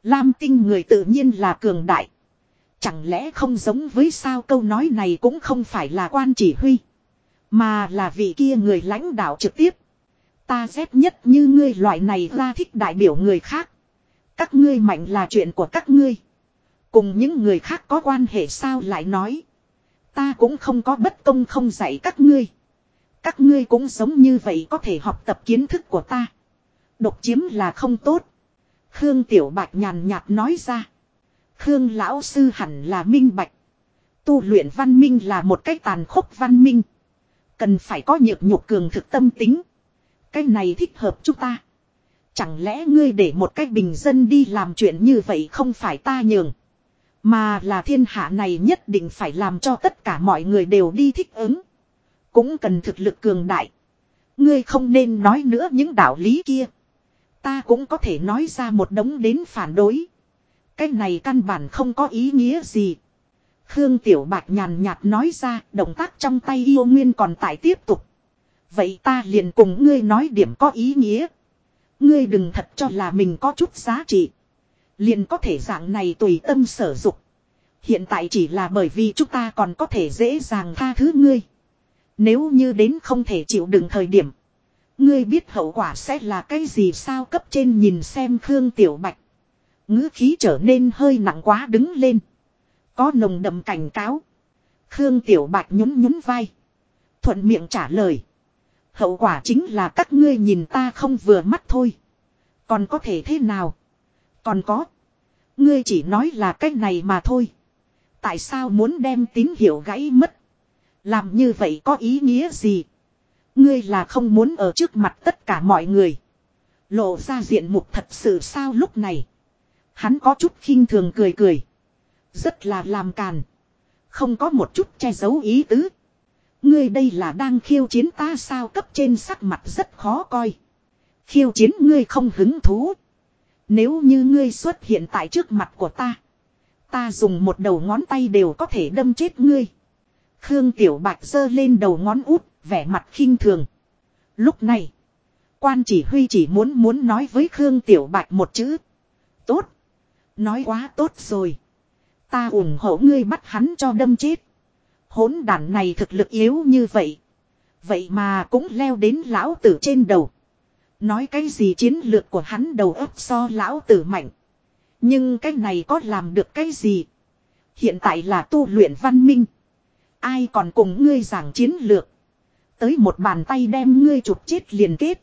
Speaker 1: Lam Tinh người tự nhiên là cường đại. Chẳng lẽ không giống với sao câu nói này cũng không phải là quan chỉ huy. Mà là vị kia người lãnh đạo trực tiếp. Ta rét nhất như ngươi loại này ra thích đại biểu người khác. Các ngươi mạnh là chuyện của các ngươi. Cùng những người khác có quan hệ sao lại nói. Ta cũng không có bất công không dạy các ngươi. Các ngươi cũng giống như vậy có thể học tập kiến thức của ta. Độc chiếm là không tốt. Khương Tiểu Bạch nhàn nhạt nói ra. Khương Lão Sư hẳn là minh bạch. Tu luyện văn minh là một cách tàn khốc văn minh. Cần phải có nhược nhục cường thực tâm tính. Cái này thích hợp chúng ta. Chẳng lẽ ngươi để một cách bình dân đi làm chuyện như vậy không phải ta nhường. Mà là thiên hạ này nhất định phải làm cho tất cả mọi người đều đi thích ứng. Cũng cần thực lực cường đại. Ngươi không nên nói nữa những đạo lý kia. Ta cũng có thể nói ra một đống đến phản đối. Cái này căn bản không có ý nghĩa gì. Khương Tiểu Bạch nhàn nhạt nói ra, động tác trong tay yêu nguyên còn tại tiếp tục. Vậy ta liền cùng ngươi nói điểm có ý nghĩa. Ngươi đừng thật cho là mình có chút giá trị. Liền có thể dạng này tùy tâm sở dục. Hiện tại chỉ là bởi vì chúng ta còn có thể dễ dàng tha thứ ngươi. Nếu như đến không thể chịu đựng thời điểm. Ngươi biết hậu quả sẽ là cái gì sao cấp trên nhìn xem Khương Tiểu Bạch. ngữ khí trở nên hơi nặng quá đứng lên. Có nồng đậm cảnh cáo. Khương Tiểu Bạch nhún nhún vai. Thuận miệng trả lời. Hậu quả chính là các ngươi nhìn ta không vừa mắt thôi. Còn có thể thế nào? Còn có. Ngươi chỉ nói là cách này mà thôi. Tại sao muốn đem tín hiệu gãy mất? Làm như vậy có ý nghĩa gì? Ngươi là không muốn ở trước mặt tất cả mọi người. Lộ ra diện mục thật sự sao lúc này. Hắn có chút khinh thường cười cười. Rất là làm càn. Không có một chút che giấu ý tứ. Ngươi đây là đang khiêu chiến ta sao cấp trên sắc mặt rất khó coi. Khiêu chiến ngươi không hứng thú. Nếu như ngươi xuất hiện tại trước mặt của ta. Ta dùng một đầu ngón tay đều có thể đâm chết ngươi. Khương Tiểu Bạch giơ lên đầu ngón út, vẻ mặt khinh thường. Lúc này, quan chỉ huy chỉ muốn muốn nói với Khương Tiểu Bạch một chữ. Tốt. Nói quá tốt rồi. Ta ủng hộ ngươi bắt hắn cho đâm chết. Hỗn đản này thực lực yếu như vậy. Vậy mà cũng leo đến lão tử trên đầu. Nói cái gì chiến lược của hắn đầu óc so lão tử mạnh. Nhưng cái này có làm được cái gì? Hiện tại là tu luyện văn minh. Ai còn cùng ngươi giảng chiến lược. Tới một bàn tay đem ngươi chụp chết liền kết.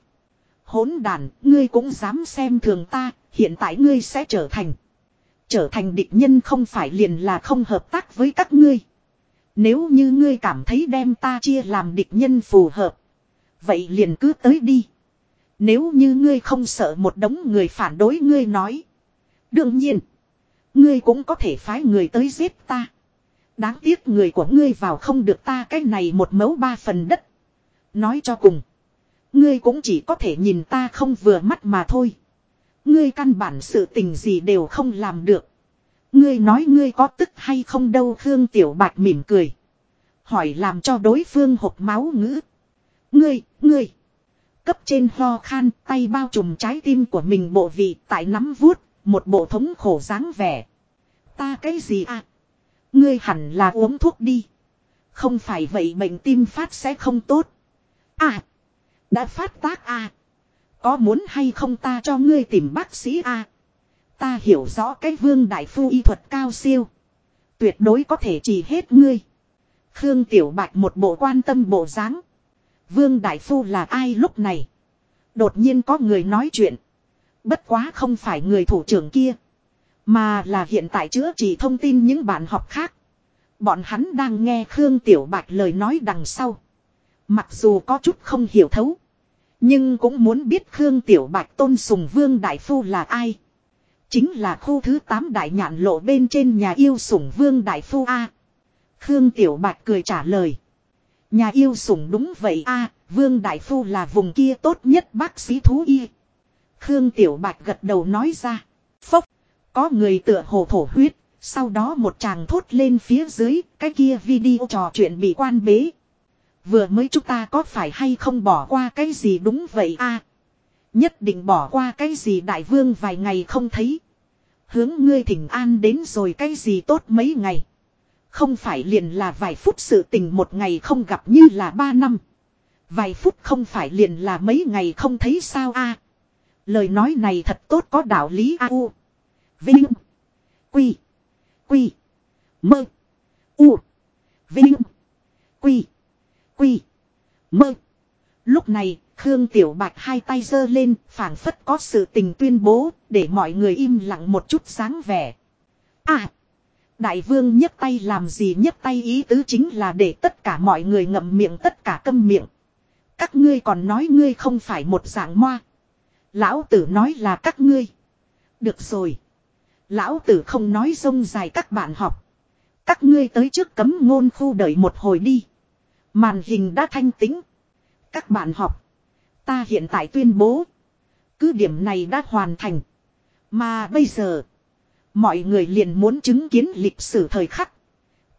Speaker 1: Hỗn đàn, ngươi cũng dám xem thường ta, hiện tại ngươi sẽ trở thành. Trở thành địch nhân không phải liền là không hợp tác với các ngươi. Nếu như ngươi cảm thấy đem ta chia làm địch nhân phù hợp. Vậy liền cứ tới đi. Nếu như ngươi không sợ một đống người phản đối ngươi nói. Đương nhiên. Ngươi cũng có thể phái người tới giết ta. Đáng tiếc người của ngươi vào không được ta cái này một mẫu ba phần đất. Nói cho cùng. Ngươi cũng chỉ có thể nhìn ta không vừa mắt mà thôi. Ngươi căn bản sự tình gì đều không làm được. Ngươi nói ngươi có tức hay không đâu Khương Tiểu Bạch mỉm cười. Hỏi làm cho đối phương hộp máu ngữ. Ngươi, ngươi. Cấp trên ho khan tay bao trùm trái tim của mình bộ vị tại nắm vuốt, một bộ thống khổ dáng vẻ. Ta cái gì à? Ngươi hẳn là uống thuốc đi. Không phải vậy bệnh tim phát sẽ không tốt. À. Đã phát tác à. Có muốn hay không ta cho ngươi tìm bác sĩ à. Ta hiểu rõ cái vương đại phu y thuật cao siêu. Tuyệt đối có thể trị hết ngươi. Khương Tiểu Bạch một bộ quan tâm bộ dáng. Vương đại phu là ai lúc này? Đột nhiên có người nói chuyện. Bất quá không phải người thủ trưởng kia. Mà là hiện tại chữa trị thông tin những bạn học khác. Bọn hắn đang nghe Khương Tiểu Bạch lời nói đằng sau. Mặc dù có chút không hiểu thấu. Nhưng cũng muốn biết Khương Tiểu Bạch tôn sùng vương đại phu là ai. Chính là khu thứ 8 đại nhạn lộ bên trên nhà yêu sủng vương đại phu A. Khương Tiểu Bạch cười trả lời. Nhà yêu sủng đúng vậy A, vương đại phu là vùng kia tốt nhất bác sĩ thú y. Khương Tiểu Bạch gật đầu nói ra. Phốc, có người tựa hồ thổ huyết, sau đó một chàng thốt lên phía dưới, cái kia video trò chuyện bị quan bế. Vừa mới chúng ta có phải hay không bỏ qua cái gì đúng vậy a Nhất định bỏ qua cái gì đại vương vài ngày không thấy. Hướng ngươi thỉnh an đến rồi cái gì tốt mấy ngày. Không phải liền là vài phút sự tình một ngày không gặp như là ba năm. Vài phút không phải liền là mấy ngày không thấy sao a Lời nói này thật tốt có đạo lý a u. Vinh. Quy. Quy. Mơ. U. Vinh. Quy. Quy. Mơ. Lúc này, Khương Tiểu Bạch hai tay giơ lên, phảng phất có sự tình tuyên bố, để mọi người im lặng một chút sáng vẻ. À! Đại vương nhấc tay làm gì nhấc tay ý tứ chính là để tất cả mọi người ngậm miệng tất cả câm miệng. Các ngươi còn nói ngươi không phải một dạng moa. Lão tử nói là các ngươi. Được rồi. Lão tử không nói rông dài các bạn học. Các ngươi tới trước cấm ngôn khu đợi một hồi đi. Màn hình đã thanh tính. Các bạn học. Ta hiện tại tuyên bố. Cứ điểm này đã hoàn thành. Mà bây giờ. Mọi người liền muốn chứng kiến lịch sử thời khắc.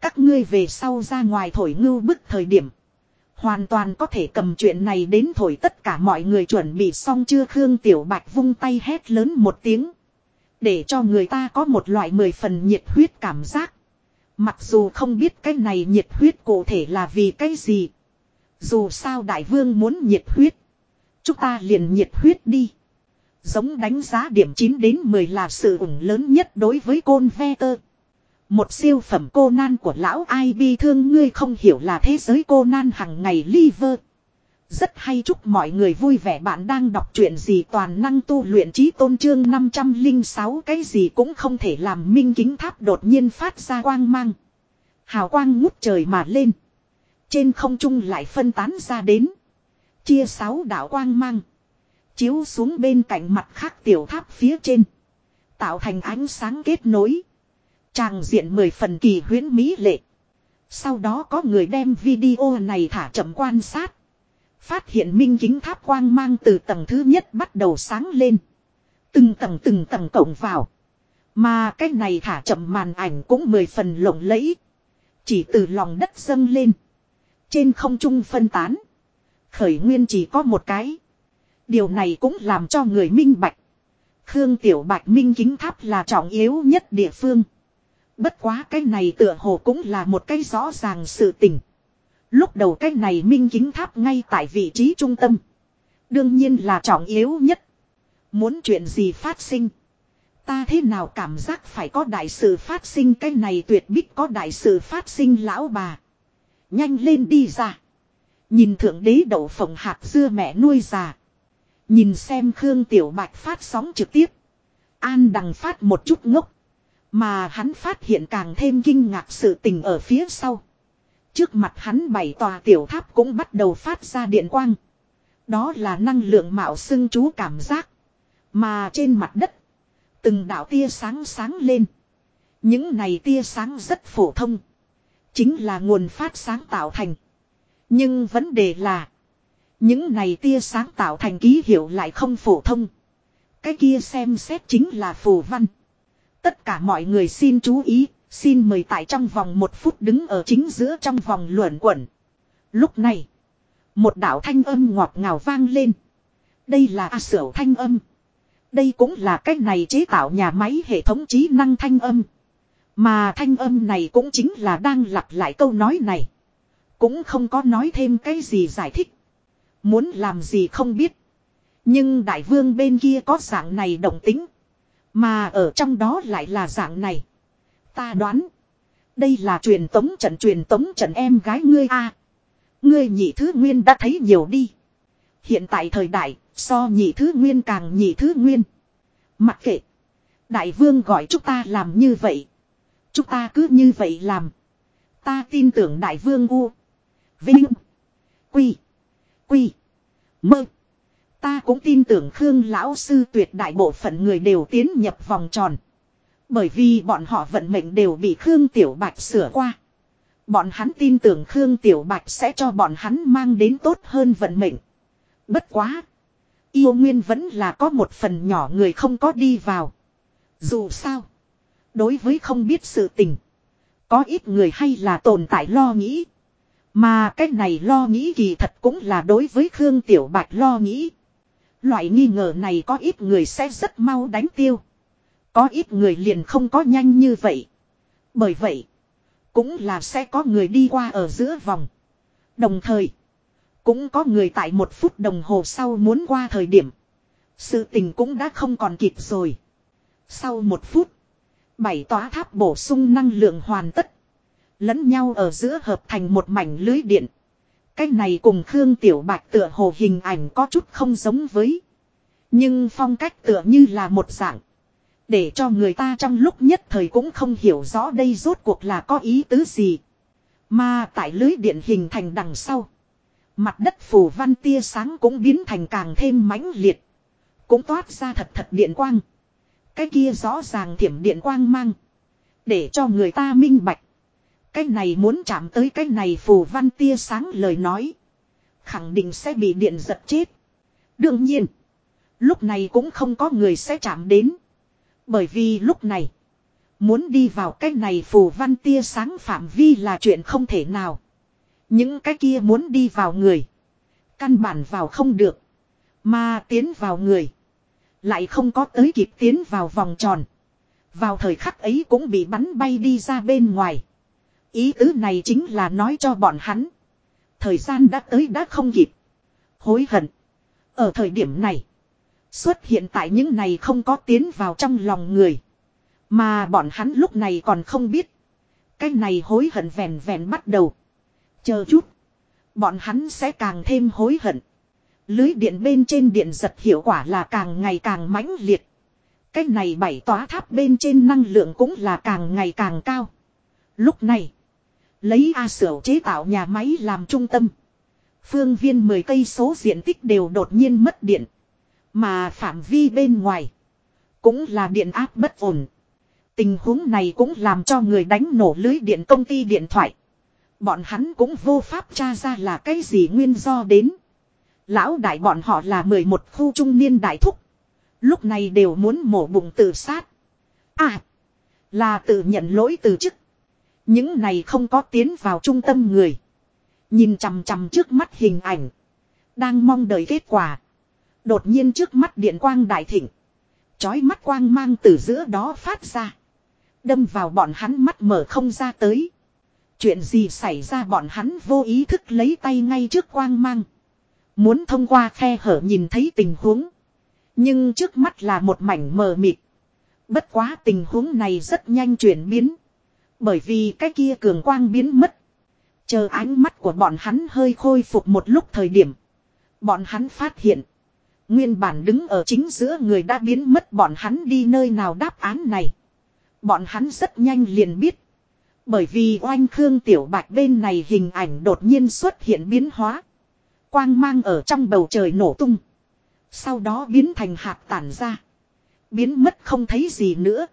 Speaker 1: Các ngươi về sau ra ngoài thổi ngưu bức thời điểm. Hoàn toàn có thể cầm chuyện này đến thổi tất cả mọi người chuẩn bị xong chưa Khương Tiểu Bạch vung tay hét lớn một tiếng. Để cho người ta có một loại mười phần nhiệt huyết cảm giác. Mặc dù không biết cái này nhiệt huyết cụ thể là vì cái gì. Dù sao đại vương muốn nhiệt huyết. Chúng ta liền nhiệt huyết đi. Giống đánh giá điểm 9 đến 10 là sự ủng lớn nhất đối với côn ve tơ. Một siêu phẩm cô nan của lão ai bi thương ngươi không hiểu là thế giới cô nan hằng ngày liver. Rất hay chúc mọi người vui vẻ bạn đang đọc chuyện gì toàn năng tu luyện trí tôn trương 506 cái gì cũng không thể làm minh kính tháp đột nhiên phát ra quang mang. Hào quang ngút trời mà lên. Trên không trung lại phân tán ra đến. Chia sáu đạo quang mang. Chiếu xuống bên cạnh mặt khác tiểu tháp phía trên. Tạo thành ánh sáng kết nối. Tràng diện mười phần kỳ huyến mỹ lệ. Sau đó có người đem video này thả chậm quan sát. Phát hiện minh kính tháp quang mang từ tầng thứ nhất bắt đầu sáng lên. Từng tầng từng tầng cộng vào. Mà cái này thả chậm màn ảnh cũng mười phần lộng lẫy. Chỉ từ lòng đất dâng lên. Trên không trung phân tán. Khởi nguyên chỉ có một cái. Điều này cũng làm cho người minh bạch. Khương Tiểu Bạch minh kính tháp là trọng yếu nhất địa phương. Bất quá cái này tựa hồ cũng là một cái rõ ràng sự tình. Lúc đầu cái này minh kính tháp ngay tại vị trí trung tâm. Đương nhiên là trọng yếu nhất. Muốn chuyện gì phát sinh. Ta thế nào cảm giác phải có đại sự phát sinh cái này tuyệt bích có đại sự phát sinh lão bà. Nhanh lên đi ra. Nhìn thượng đế đậu phộng hạt dưa mẹ nuôi già. Nhìn xem Khương Tiểu Bạch phát sóng trực tiếp. An đằng phát một chút ngốc. Mà hắn phát hiện càng thêm kinh ngạc sự tình ở phía sau. Trước mặt hắn bảy tòa tiểu tháp cũng bắt đầu phát ra điện quang. Đó là năng lượng mạo xưng chú cảm giác. Mà trên mặt đất. Từng đạo tia sáng sáng lên. Những này tia sáng rất phổ thông. Chính là nguồn phát sáng tạo thành. Nhưng vấn đề là. Những này tia sáng tạo thành ký hiệu lại không phổ thông. Cái kia xem xét chính là phù văn. Tất cả mọi người xin chú ý, xin mời tại trong vòng một phút đứng ở chính giữa trong vòng luẩn quẩn. Lúc này, một đạo thanh âm ngọt ngào vang lên. Đây là A Sở thanh âm. Đây cũng là cách này chế tạo nhà máy hệ thống trí năng thanh âm. Mà thanh âm này cũng chính là đang lặp lại câu nói này. Cũng không có nói thêm cái gì giải thích. Muốn làm gì không biết. Nhưng đại vương bên kia có dạng này động tính. Mà ở trong đó lại là dạng này. Ta đoán. Đây là truyền tống trận truyền tống trận em gái ngươi a Ngươi nhị thứ nguyên đã thấy nhiều đi. Hiện tại thời đại, so nhị thứ nguyên càng nhị thứ nguyên. Mặc kệ. Đại vương gọi chúng ta làm như vậy. Chúng ta cứ như vậy làm. Ta tin tưởng đại vương U. Vinh. Quy. Quy. Mơ. Ta cũng tin tưởng Khương Lão Sư tuyệt đại bộ phận người đều tiến nhập vòng tròn. Bởi vì bọn họ vận mệnh đều bị Khương Tiểu Bạch sửa qua. Bọn hắn tin tưởng Khương Tiểu Bạch sẽ cho bọn hắn mang đến tốt hơn vận mệnh. Bất quá. Yêu Nguyên vẫn là có một phần nhỏ người không có đi vào. Dù sao. Đối với không biết sự tình. Có ít người hay là tồn tại lo nghĩ. Mà cái này lo nghĩ kỳ thật cũng là đối với Khương Tiểu Bạch lo nghĩ. Loại nghi ngờ này có ít người sẽ rất mau đánh tiêu. Có ít người liền không có nhanh như vậy. Bởi vậy, cũng là sẽ có người đi qua ở giữa vòng. Đồng thời, cũng có người tại một phút đồng hồ sau muốn qua thời điểm. Sự tình cũng đã không còn kịp rồi. Sau một phút, bảy tòa tháp bổ sung năng lượng hoàn tất. Lẫn nhau ở giữa hợp thành một mảnh lưới điện. Cái này cùng Khương Tiểu Bạch tựa hồ hình ảnh có chút không giống với. Nhưng phong cách tựa như là một dạng. Để cho người ta trong lúc nhất thời cũng không hiểu rõ đây rốt cuộc là có ý tứ gì. Mà tại lưới điện hình thành đằng sau. Mặt đất phủ văn tia sáng cũng biến thành càng thêm mãnh liệt. Cũng toát ra thật thật điện quang. Cái kia rõ ràng thiểm điện quang mang. Để cho người ta minh bạch. Cái này muốn chạm tới cái này phù văn tia sáng lời nói. Khẳng định sẽ bị điện giật chết. Đương nhiên. Lúc này cũng không có người sẽ chạm đến. Bởi vì lúc này. Muốn đi vào cái này phù văn tia sáng phạm vi là chuyện không thể nào. Những cái kia muốn đi vào người. Căn bản vào không được. Mà tiến vào người. Lại không có tới kịp tiến vào vòng tròn. Vào thời khắc ấy cũng bị bắn bay đi ra bên ngoài. Ý tứ này chính là nói cho bọn hắn. Thời gian đã tới đã không kịp. Hối hận. Ở thời điểm này. Xuất hiện tại những này không có tiến vào trong lòng người. Mà bọn hắn lúc này còn không biết. Cái này hối hận vẹn vẹn bắt đầu. Chờ chút. Bọn hắn sẽ càng thêm hối hận. Lưới điện bên trên điện giật hiệu quả là càng ngày càng mãnh liệt. Cái này bảy tóa tháp bên trên năng lượng cũng là càng ngày càng cao. Lúc này. Lấy A Sở chế tạo nhà máy làm trung tâm. Phương viên 10 cây số diện tích đều đột nhiên mất điện. Mà phạm vi bên ngoài. Cũng là điện áp bất ổn. Tình huống này cũng làm cho người đánh nổ lưới điện công ty điện thoại. Bọn hắn cũng vô pháp tra ra là cái gì nguyên do đến. Lão đại bọn họ là 11 khu trung niên đại thúc. Lúc này đều muốn mổ bụng tự sát. À. Là tự nhận lỗi từ chức. Những này không có tiến vào trung tâm người. Nhìn chằm chằm trước mắt hình ảnh. Đang mong đợi kết quả. Đột nhiên trước mắt điện quang đại thịnh. Chói mắt quang mang từ giữa đó phát ra. Đâm vào bọn hắn mắt mở không ra tới. Chuyện gì xảy ra bọn hắn vô ý thức lấy tay ngay trước quang mang. Muốn thông qua khe hở nhìn thấy tình huống. Nhưng trước mắt là một mảnh mờ mịt. Bất quá tình huống này rất nhanh chuyển biến. Bởi vì cái kia cường quang biến mất. Chờ ánh mắt của bọn hắn hơi khôi phục một lúc thời điểm. Bọn hắn phát hiện. Nguyên bản đứng ở chính giữa người đã biến mất, bọn hắn đi nơi nào đáp án này. Bọn hắn rất nhanh liền biết. Bởi vì oanh khương tiểu bạch bên này hình ảnh đột nhiên xuất hiện biến hóa. Quang mang ở trong bầu trời nổ tung. Sau đó biến thành hạt tản ra. Biến mất không thấy gì nữa.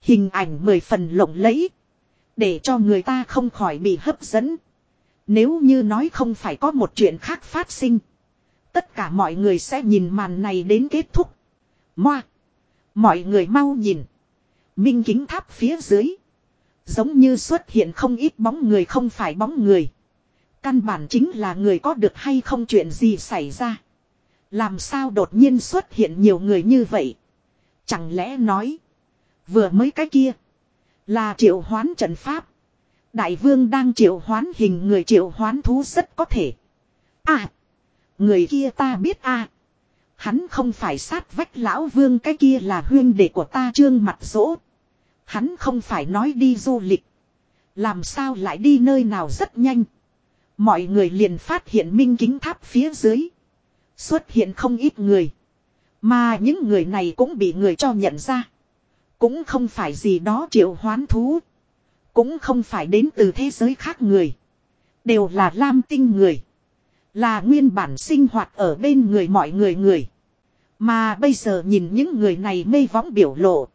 Speaker 1: Hình ảnh mười phần lộng lẫy. Để cho người ta không khỏi bị hấp dẫn. Nếu như nói không phải có một chuyện khác phát sinh. Tất cả mọi người sẽ nhìn màn này đến kết thúc. Moa. Mọi người mau nhìn. Minh kính tháp phía dưới. Giống như xuất hiện không ít bóng người không phải bóng người. Căn bản chính là người có được hay không chuyện gì xảy ra. Làm sao đột nhiên xuất hiện nhiều người như vậy. Chẳng lẽ nói. Vừa mới cái kia. Là triệu hoán trận pháp. Đại vương đang triệu hoán hình người triệu hoán thú rất có thể. À. Người kia ta biết à. Hắn không phải sát vách lão vương, cái kia là huyên đệ của ta trương mặt rỗ. Hắn không phải nói đi du lịch. Làm sao lại đi nơi nào rất nhanh. Mọi người liền phát hiện minh kính tháp phía dưới. Xuất hiện không ít người. Mà những người này cũng bị người cho nhận ra. Cũng không phải gì đó triệu hoán thú. Cũng không phải đến từ thế giới khác người. Đều là lam tinh người. Là nguyên bản sinh hoạt ở bên người mọi người người. Mà bây giờ nhìn những người này mê võng biểu lộ.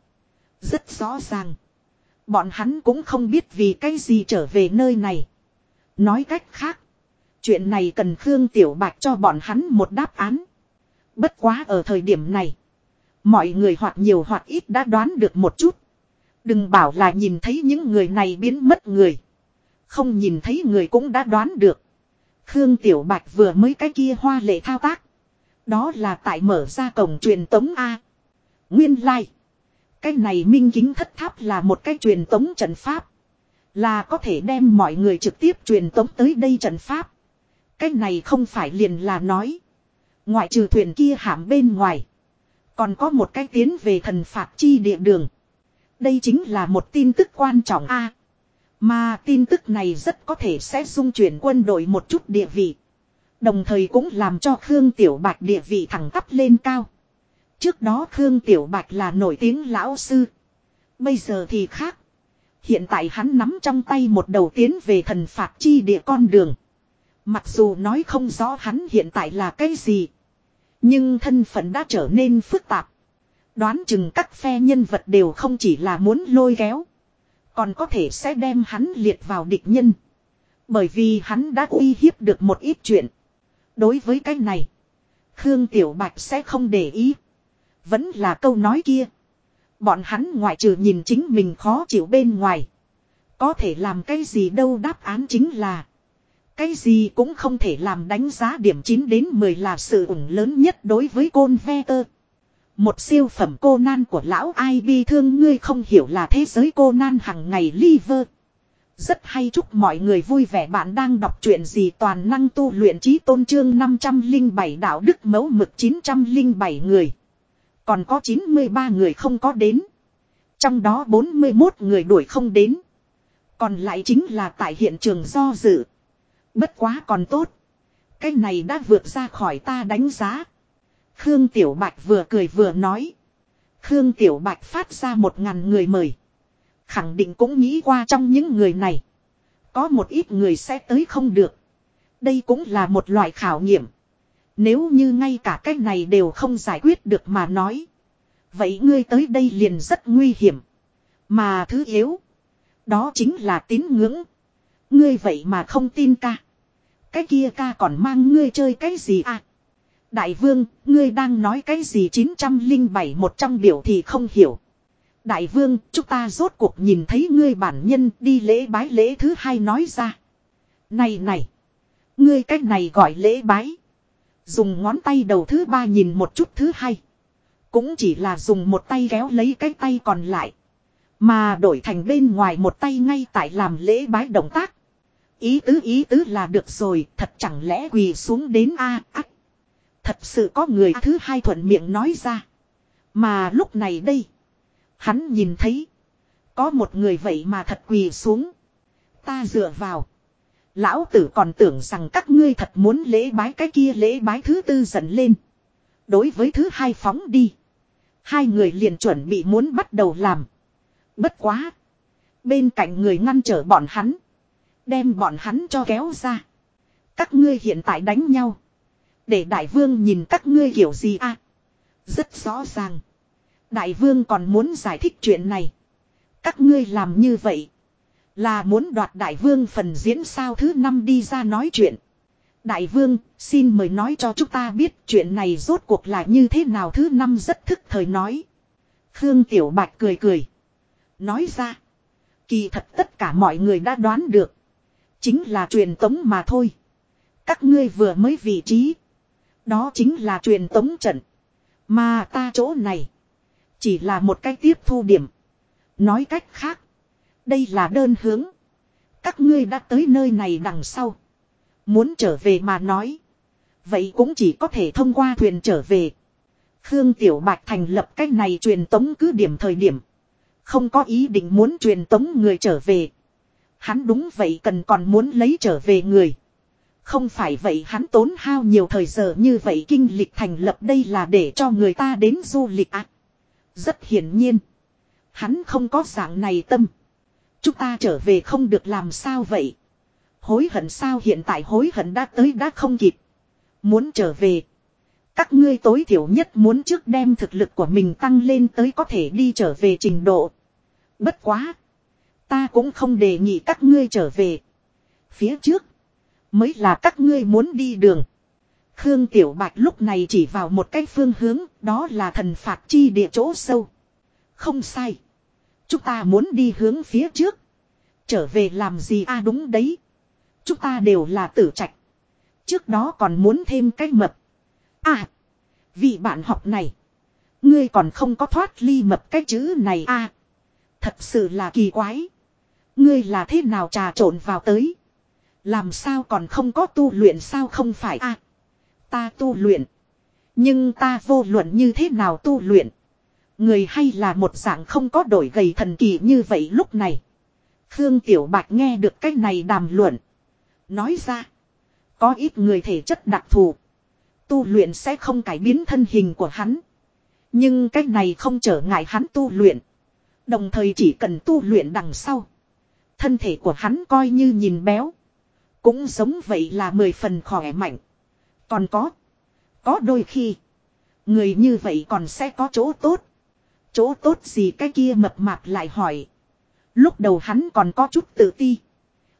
Speaker 1: Rất rõ ràng. Bọn hắn cũng không biết vì cái gì trở về nơi này. Nói cách khác. Chuyện này cần Khương Tiểu Bạch cho bọn hắn một đáp án. Bất quá ở thời điểm này. Mọi người hoặc nhiều hoặc ít đã đoán được một chút. Đừng bảo là nhìn thấy những người này biến mất người. Không nhìn thấy người cũng đã đoán được. Khương Tiểu Bạch vừa mới cái kia hoa lệ thao tác. Đó là tại mở ra cổng truyền tống A. Nguyên lai. Like. Cái này minh kính thất tháp là một cái truyền tống trận pháp. Là có thể đem mọi người trực tiếp truyền tống tới đây trận pháp. Cái này không phải liền là nói. Ngoại trừ thuyền kia hãm bên ngoài. Còn có một cái tiến về thần phạt chi địa đường. Đây chính là một tin tức quan trọng a Mà tin tức này rất có thể sẽ dung chuyển quân đội một chút địa vị. Đồng thời cũng làm cho Khương Tiểu Bạch địa vị thẳng tắp lên cao. Trước đó Khương Tiểu Bạch là nổi tiếng lão sư. Bây giờ thì khác. Hiện tại hắn nắm trong tay một đầu tiến về thần phạt chi địa con đường. Mặc dù nói không rõ hắn hiện tại là cái gì. Nhưng thân phận đã trở nên phức tạp. Đoán chừng các phe nhân vật đều không chỉ là muốn lôi kéo. Còn có thể sẽ đem hắn liệt vào địch nhân. Bởi vì hắn đã uy hiếp được một ít chuyện. Đối với cái này. Khương Tiểu Bạch sẽ không để ý. Vẫn là câu nói kia. Bọn hắn ngoại trừ nhìn chính mình khó chịu bên ngoài. Có thể làm cái gì đâu đáp án chính là. Cái gì cũng không thể làm đánh giá điểm 9 đến 10 là sự ủng lớn nhất đối với côn ve tơ. Một siêu phẩm cô nan của lão ai bi thương ngươi không hiểu là thế giới cô nan hằng ngày liver. Rất hay chúc mọi người vui vẻ bạn đang đọc chuyện gì toàn năng tu luyện trí tôn trương 507 đạo đức mẫu mực 907 người. Còn có 93 người không có đến. Trong đó 41 người đuổi không đến. Còn lại chính là tại hiện trường do dự. Bất quá còn tốt. Cái này đã vượt ra khỏi ta đánh giá. Khương Tiểu Bạch vừa cười vừa nói. Khương Tiểu Bạch phát ra một ngàn người mời. Khẳng định cũng nghĩ qua trong những người này. Có một ít người sẽ tới không được. Đây cũng là một loại khảo nghiệm. Nếu như ngay cả cái này đều không giải quyết được mà nói. Vậy ngươi tới đây liền rất nguy hiểm. Mà thứ yếu. Đó chính là tín ngưỡng. Ngươi vậy mà không tin ca. Cái kia ca còn mang ngươi chơi cái gì à? Đại vương, ngươi đang nói cái gì 907 một trong biểu thì không hiểu. Đại vương, chúng ta rốt cuộc nhìn thấy ngươi bản nhân đi lễ bái lễ thứ hai nói ra. Này này, ngươi cách này gọi lễ bái. Dùng ngón tay đầu thứ ba nhìn một chút thứ hai. Cũng chỉ là dùng một tay kéo lấy cái tay còn lại. Mà đổi thành bên ngoài một tay ngay tại làm lễ bái động tác. Ý tứ ý tứ là được rồi, thật chẳng lẽ quỳ xuống đến a à, Thật sự có người thứ hai thuận miệng nói ra. Mà lúc này đây. Hắn nhìn thấy. Có một người vậy mà thật quỳ xuống. Ta dựa vào. Lão tử còn tưởng rằng các ngươi thật muốn lễ bái cái kia lễ bái thứ tư dần lên. Đối với thứ hai phóng đi. Hai người liền chuẩn bị muốn bắt đầu làm. Bất quá. Bên cạnh người ngăn trở bọn hắn. Đem bọn hắn cho kéo ra. Các ngươi hiện tại đánh nhau. Để đại vương nhìn các ngươi kiểu gì à. Rất rõ ràng. Đại vương còn muốn giải thích chuyện này. Các ngươi làm như vậy. Là muốn đoạt đại vương phần diễn sao thứ năm đi ra nói chuyện. Đại vương, xin mời nói cho chúng ta biết chuyện này rốt cuộc là như thế nào thứ năm rất thức thời nói. Khương Tiểu Bạch cười cười. Nói ra. Kỳ thật tất cả mọi người đã đoán được. Chính là truyền tống mà thôi. Các ngươi vừa mới vị trí. Đó chính là truyền tống trận. Mà ta chỗ này. Chỉ là một cái tiếp thu điểm. Nói cách khác. Đây là đơn hướng. Các ngươi đã tới nơi này đằng sau. Muốn trở về mà nói. Vậy cũng chỉ có thể thông qua thuyền trở về. Khương Tiểu Bạch thành lập cách này truyền tống cứ điểm thời điểm. Không có ý định muốn truyền tống người trở về. Hắn đúng vậy cần còn muốn lấy trở về người. Không phải vậy hắn tốn hao nhiều thời giờ như vậy kinh lịch thành lập đây là để cho người ta đến du lịch ạ. À, rất hiển nhiên. Hắn không có dạng này tâm. Chúng ta trở về không được làm sao vậy. Hối hận sao hiện tại hối hận đã tới đã không kịp. Muốn trở về. Các ngươi tối thiểu nhất muốn trước đem thực lực của mình tăng lên tới có thể đi trở về trình độ. Bất quá. Ta cũng không đề nghị các ngươi trở về. Phía trước. Mới là các ngươi muốn đi đường. Khương Tiểu Bạch lúc này chỉ vào một cái phương hướng. Đó là thần phạt chi địa chỗ sâu. Không sai. Chúng ta muốn đi hướng phía trước. Trở về làm gì a à đúng đấy. Chúng ta đều là tử trạch. Trước đó còn muốn thêm cái mập. À. Vị bạn học này. Ngươi còn không có thoát ly mập cái chữ này à. Thật sự là kỳ quái. Ngươi là thế nào trà trộn vào tới. Làm sao còn không có tu luyện sao không phải à. Ta tu luyện. Nhưng ta vô luận như thế nào tu luyện. Người hay là một dạng không có đổi gầy thần kỳ như vậy lúc này. Khương Tiểu Bạch nghe được cái này đàm luận. Nói ra. Có ít người thể chất đặc thù. Tu luyện sẽ không cải biến thân hình của hắn. Nhưng cái này không trở ngại hắn tu luyện. Đồng thời chỉ cần tu luyện đằng sau. Thân thể của hắn coi như nhìn béo. Cũng giống vậy là mười phần khỏe mạnh. Còn có. Có đôi khi. Người như vậy còn sẽ có chỗ tốt. Chỗ tốt gì cái kia mập mạp lại hỏi. Lúc đầu hắn còn có chút tự ti.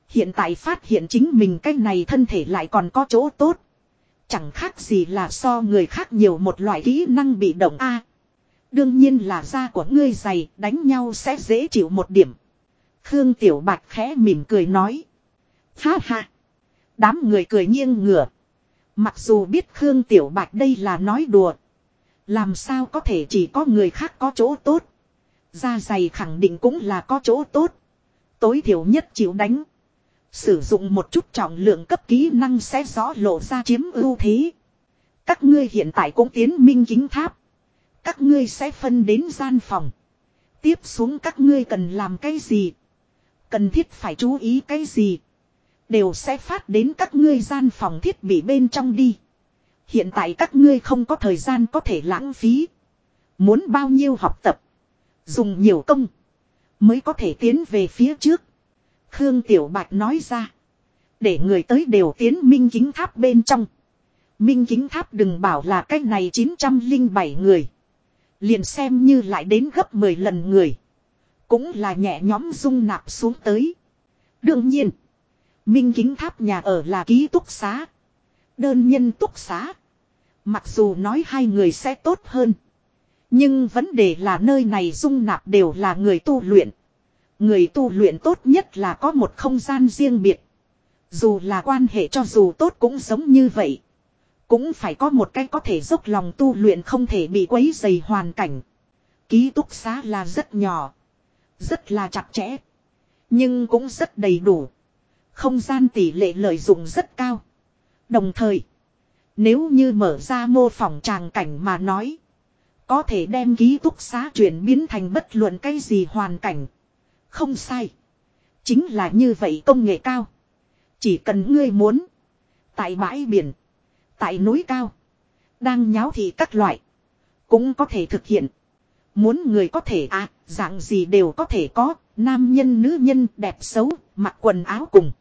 Speaker 1: Hiện tại phát hiện chính mình cái này thân thể lại còn có chỗ tốt. Chẳng khác gì là so người khác nhiều một loại kỹ năng bị động A. đương nhiên là da của ngươi dày, đánh nhau sẽ dễ chịu một điểm. Khương Tiểu Bạch khẽ mỉm cười nói. Ha ha. Đám người cười nghiêng ngửa. Mặc dù biết Khương Tiểu Bạch đây là nói đùa. Làm sao có thể chỉ có người khác có chỗ tốt. Da dày khẳng định cũng là có chỗ tốt. Tối thiểu nhất chịu đánh. Sử dụng một chút trọng lượng cấp kỹ năng sẽ rõ lộ ra chiếm ưu thế. Các ngươi hiện tại cũng tiến minh kính tháp. Các ngươi sẽ phân đến gian phòng. Tiếp xuống các ngươi cần làm cái gì. Cần thiết phải chú ý cái gì. Đều sẽ phát đến các ngươi gian phòng thiết bị bên trong đi. Hiện tại các ngươi không có thời gian có thể lãng phí. Muốn bao nhiêu học tập. Dùng nhiều công. Mới có thể tiến về phía trước. Khương Tiểu Bạch nói ra. Để người tới đều tiến minh kính tháp bên trong. Minh kính tháp đừng bảo là cách này 907 người. Liền xem như lại đến gấp 10 lần người. Cũng là nhẹ nhóm dung nạp xuống tới. Đương nhiên. Minh kính tháp nhà ở là ký túc xá. Đơn nhân túc xá. Mặc dù nói hai người sẽ tốt hơn. Nhưng vấn đề là nơi này dung nạp đều là người tu luyện. Người tu luyện tốt nhất là có một không gian riêng biệt. Dù là quan hệ cho dù tốt cũng giống như vậy. Cũng phải có một cái có thể dốc lòng tu luyện không thể bị quấy dày hoàn cảnh. Ký túc xá là rất nhỏ. Rất là chặt chẽ. Nhưng cũng rất đầy đủ. Không gian tỷ lệ lợi dụng rất cao. Đồng thời. Nếu như mở ra mô phỏng tràng cảnh mà nói. Có thể đem ký túc xá chuyển biến thành bất luận cái gì hoàn cảnh. Không sai. Chính là như vậy công nghệ cao. Chỉ cần ngươi muốn. Tại bãi biển. Tại núi cao. Đang nháo thì các loại. Cũng có thể thực hiện. Muốn người có thể à, dạng gì đều có thể có. Nam nhân nữ nhân đẹp xấu, mặc quần áo cùng.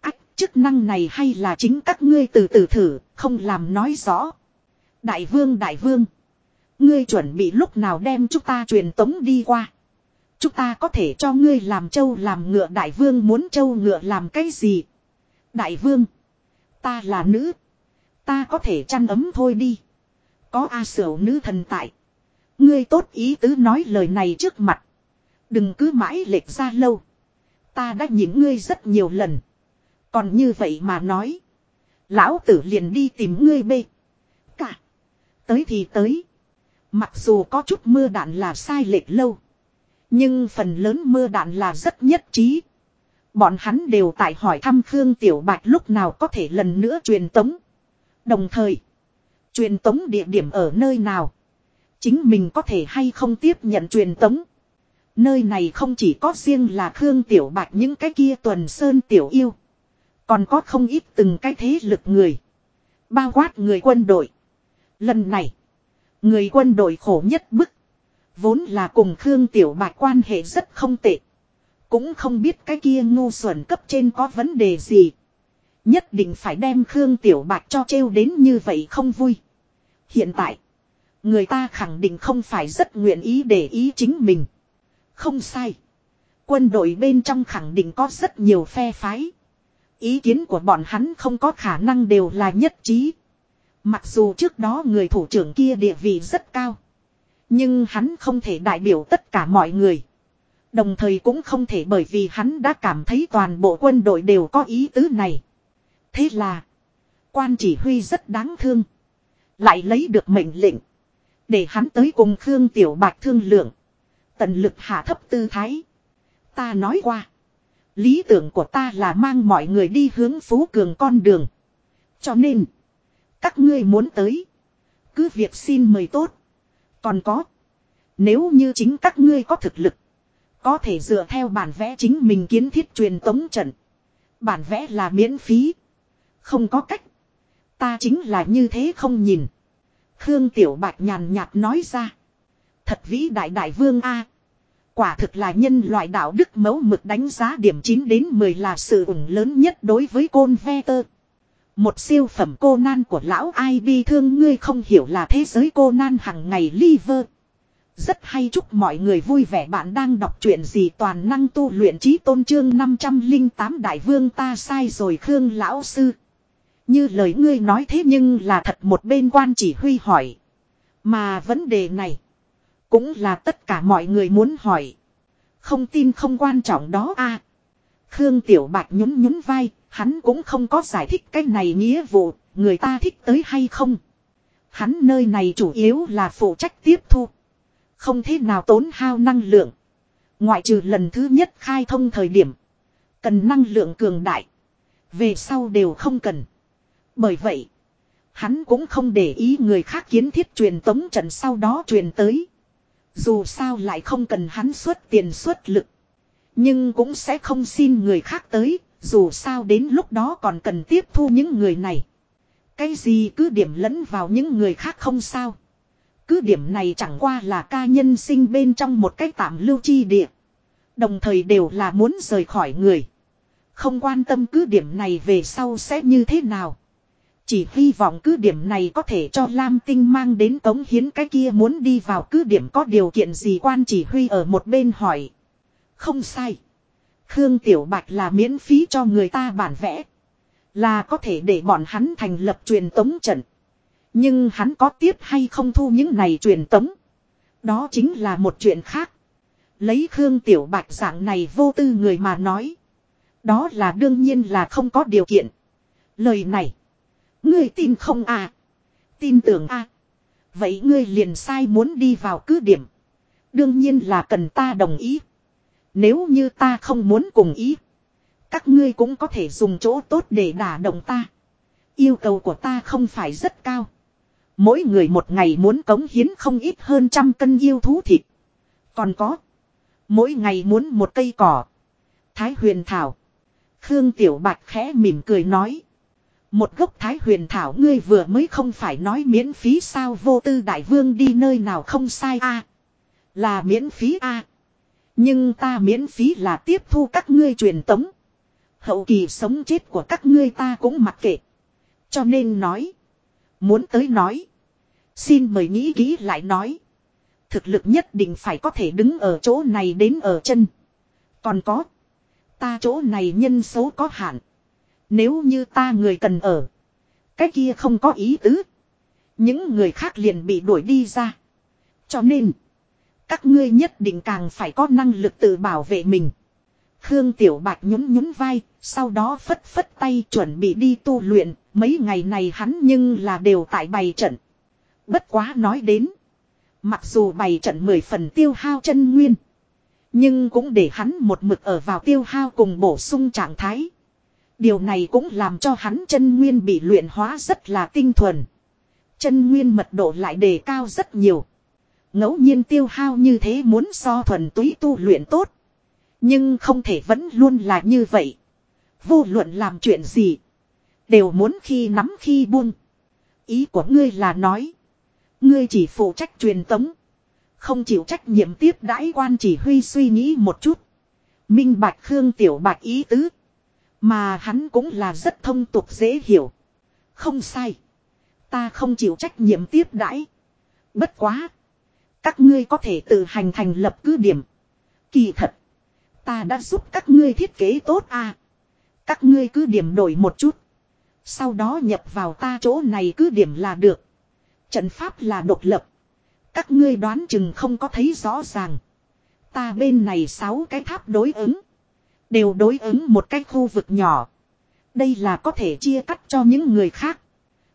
Speaker 1: Ách, chức năng này hay là chính các ngươi từ từ thử, không làm nói rõ. Đại vương đại vương. Ngươi chuẩn bị lúc nào đem chúng ta truyền tống đi qua. Chúng ta có thể cho ngươi làm châu làm ngựa đại vương muốn châu ngựa làm cái gì? Đại vương. Ta là nữ. Ta có thể chăn ấm thôi đi. Có A sửu nữ thần tại. Ngươi tốt ý tứ nói lời này trước mặt. Đừng cứ mãi lệch ra lâu. Ta đã nhìn ngươi rất nhiều lần. Còn như vậy mà nói. Lão tử liền đi tìm ngươi bê. Cả. Tới thì tới. Mặc dù có chút mưa đạn là sai lệch lâu. Nhưng phần lớn mưa đạn là rất nhất trí. Bọn hắn đều tại hỏi thăm Khương Tiểu Bạch lúc nào có thể lần nữa truyền tống. Đồng thời, truyền tống địa điểm ở nơi nào. Chính mình có thể hay không tiếp nhận truyền tống. Nơi này không chỉ có riêng là Khương Tiểu Bạch những cái kia tuần sơn tiểu yêu. Còn có không ít từng cái thế lực người. Bao quát người quân đội. Lần này, người quân đội khổ nhất bức. Vốn là cùng Khương Tiểu Bạch quan hệ rất không tệ. Cũng không biết cái kia ngu xuẩn cấp trên có vấn đề gì. Nhất định phải đem Khương Tiểu Bạch cho trêu đến như vậy không vui. Hiện tại, người ta khẳng định không phải rất nguyện ý để ý chính mình. Không sai. Quân đội bên trong khẳng định có rất nhiều phe phái. Ý kiến của bọn hắn không có khả năng đều là nhất trí. Mặc dù trước đó người thủ trưởng kia địa vị rất cao. Nhưng hắn không thể đại biểu tất cả mọi người. Đồng thời cũng không thể bởi vì hắn đã cảm thấy toàn bộ quân đội đều có ý tứ này. Thế là, quan chỉ huy rất đáng thương. Lại lấy được mệnh lệnh. Để hắn tới cùng Khương Tiểu Bạch thương lượng. Tận lực hạ thấp tư thái. Ta nói qua. Lý tưởng của ta là mang mọi người đi hướng phú cường con đường. Cho nên, các ngươi muốn tới. Cứ việc xin mời tốt. Còn có. Nếu như chính các ngươi có thực lực. Có thể dựa theo bản vẽ chính mình kiến thiết truyền tống trận. Bản vẽ là miễn phí. Không có cách. Ta chính là như thế không nhìn. Khương Tiểu Bạch nhàn nhạt nói ra. Thật vĩ đại đại vương A. Quả thực là nhân loại đạo đức mẫu mực đánh giá điểm 9 đến 10 là sự ủng lớn nhất đối với côn ve tơ. Một siêu phẩm cô nan của lão ai bi thương ngươi không hiểu là thế giới cô nan hằng ngày liver. Rất hay chúc mọi người vui vẻ bạn đang đọc truyện gì toàn năng tu luyện trí tôn trương 508 đại vương ta sai rồi Khương lão sư. Như lời ngươi nói thế nhưng là thật một bên quan chỉ huy hỏi. Mà vấn đề này cũng là tất cả mọi người muốn hỏi. Không tin không quan trọng đó a. Khương Tiểu Bạch nhún nhún vai, hắn cũng không có giải thích cái này nghĩa vụ, người ta thích tới hay không. Hắn nơi này chủ yếu là phụ trách tiếp thu. Không thế nào tốn hao năng lượng. Ngoại trừ lần thứ nhất khai thông thời điểm. Cần năng lượng cường đại. Về sau đều không cần. Bởi vậy. Hắn cũng không để ý người khác kiến thiết truyền tống trận sau đó truyền tới. Dù sao lại không cần hắn xuất tiền xuất lực. Nhưng cũng sẽ không xin người khác tới. Dù sao đến lúc đó còn cần tiếp thu những người này. Cái gì cứ điểm lẫn vào những người khác không sao. Cứ điểm này chẳng qua là ca nhân sinh bên trong một cái tạm lưu chi địa. Đồng thời đều là muốn rời khỏi người. Không quan tâm cứ điểm này về sau sẽ như thế nào. Chỉ hy vọng cứ điểm này có thể cho Lam Tinh mang đến tống hiến cái kia muốn đi vào cứ điểm có điều kiện gì quan chỉ huy ở một bên hỏi. Không sai. Khương Tiểu Bạch là miễn phí cho người ta bản vẽ. Là có thể để bọn hắn thành lập truyền tống trận. Nhưng hắn có tiếp hay không thu những này truyền tống. Đó chính là một chuyện khác. Lấy Khương Tiểu Bạch dạng này vô tư người mà nói. Đó là đương nhiên là không có điều kiện. Lời này. Ngươi tin không à? Tin tưởng à? Vậy ngươi liền sai muốn đi vào cứ điểm. Đương nhiên là cần ta đồng ý. Nếu như ta không muốn cùng ý. Các ngươi cũng có thể dùng chỗ tốt để đả động ta. Yêu cầu của ta không phải rất cao. Mỗi người một ngày muốn cống hiến không ít hơn trăm cân yêu thú thịt. Còn có. Mỗi ngày muốn một cây cỏ. Thái huyền thảo. Khương Tiểu Bạch khẽ mỉm cười nói. Một gốc thái huyền thảo ngươi vừa mới không phải nói miễn phí sao vô tư đại vương đi nơi nào không sai a Là miễn phí a Nhưng ta miễn phí là tiếp thu các ngươi truyền tống. Hậu kỳ sống chết của các ngươi ta cũng mặc kệ. Cho nên nói. Muốn tới nói. Xin mời nghĩ kỹ lại nói. Thực lực nhất định phải có thể đứng ở chỗ này đến ở chân. Còn có. Ta chỗ này nhân số có hạn. Nếu như ta người cần ở. Cái kia không có ý tứ. Những người khác liền bị đuổi đi ra. Cho nên. Các ngươi nhất định càng phải có năng lực tự bảo vệ mình. Khương Tiểu Bạch nhún nhún vai, sau đó phất phất tay chuẩn bị đi tu luyện, mấy ngày này hắn nhưng là đều tại bày trận. Bất quá nói đến. Mặc dù bày trận mười phần tiêu hao chân nguyên. Nhưng cũng để hắn một mực ở vào tiêu hao cùng bổ sung trạng thái. Điều này cũng làm cho hắn chân nguyên bị luyện hóa rất là tinh thuần. Chân nguyên mật độ lại đề cao rất nhiều. ngẫu nhiên tiêu hao như thế muốn so thuần túy tu luyện tốt. Nhưng không thể vẫn luôn là như vậy. Vô luận làm chuyện gì. Đều muốn khi nắm khi buông. Ý của ngươi là nói. Ngươi chỉ phụ trách truyền tống. Không chịu trách nhiệm tiếp đãi quan chỉ huy suy nghĩ một chút. Minh Bạch Khương Tiểu Bạch ý tứ. Mà hắn cũng là rất thông tục dễ hiểu. Không sai. Ta không chịu trách nhiệm tiếp đãi. Bất quá. Các ngươi có thể tự hành thành lập cứ điểm. Kỳ thật. Ta đã giúp các ngươi thiết kế tốt à. Các ngươi cứ điểm đổi một chút. Sau đó nhập vào ta chỗ này cứ điểm là được. Trận pháp là độc lập. Các ngươi đoán chừng không có thấy rõ ràng. Ta bên này sáu cái tháp đối ứng. Đều đối ứng một cái khu vực nhỏ. Đây là có thể chia cắt cho những người khác.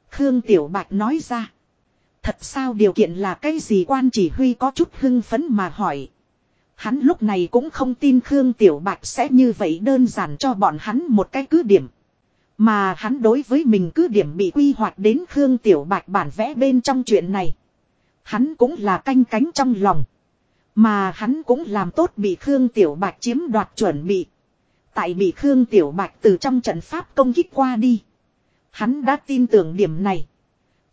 Speaker 1: Khương Tiểu Bạch nói ra. Thật sao điều kiện là cái gì quan chỉ huy có chút hưng phấn mà hỏi. Hắn lúc này cũng không tin Khương Tiểu Bạch sẽ như vậy đơn giản cho bọn hắn một cái cứ điểm. Mà hắn đối với mình cứ điểm bị quy hoạch đến Khương Tiểu Bạch bản vẽ bên trong chuyện này. Hắn cũng là canh cánh trong lòng. Mà hắn cũng làm tốt bị Khương Tiểu Bạch chiếm đoạt chuẩn bị. Tại bị Khương Tiểu Bạch từ trong trận pháp công kích qua đi. Hắn đã tin tưởng điểm này.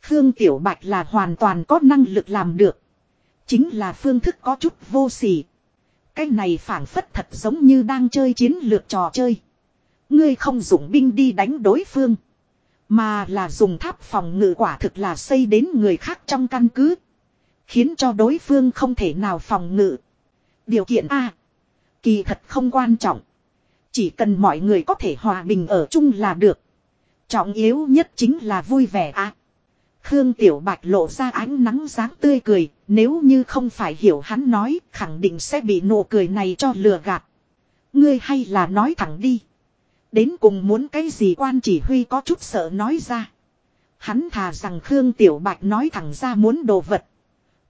Speaker 1: Khương Tiểu Bạch là hoàn toàn có năng lực làm được. Chính là phương thức có chút vô sỉ. Cái này phản phất thật giống như đang chơi chiến lược trò chơi. Ngươi không dùng binh đi đánh đối phương. Mà là dùng tháp phòng ngự quả thực là xây đến người khác trong căn cứ. Khiến cho đối phương không thể nào phòng ngự. Điều kiện A. Kỳ thật không quan trọng. Chỉ cần mọi người có thể hòa bình ở chung là được. Trọng yếu nhất chính là vui vẻ A. Khương Tiểu Bạch lộ ra ánh nắng dáng tươi cười, nếu như không phải hiểu hắn nói, khẳng định sẽ bị nụ cười này cho lừa gạt. Ngươi hay là nói thẳng đi. Đến cùng muốn cái gì quan chỉ huy có chút sợ nói ra. Hắn thà rằng Khương Tiểu Bạch nói thẳng ra muốn đồ vật.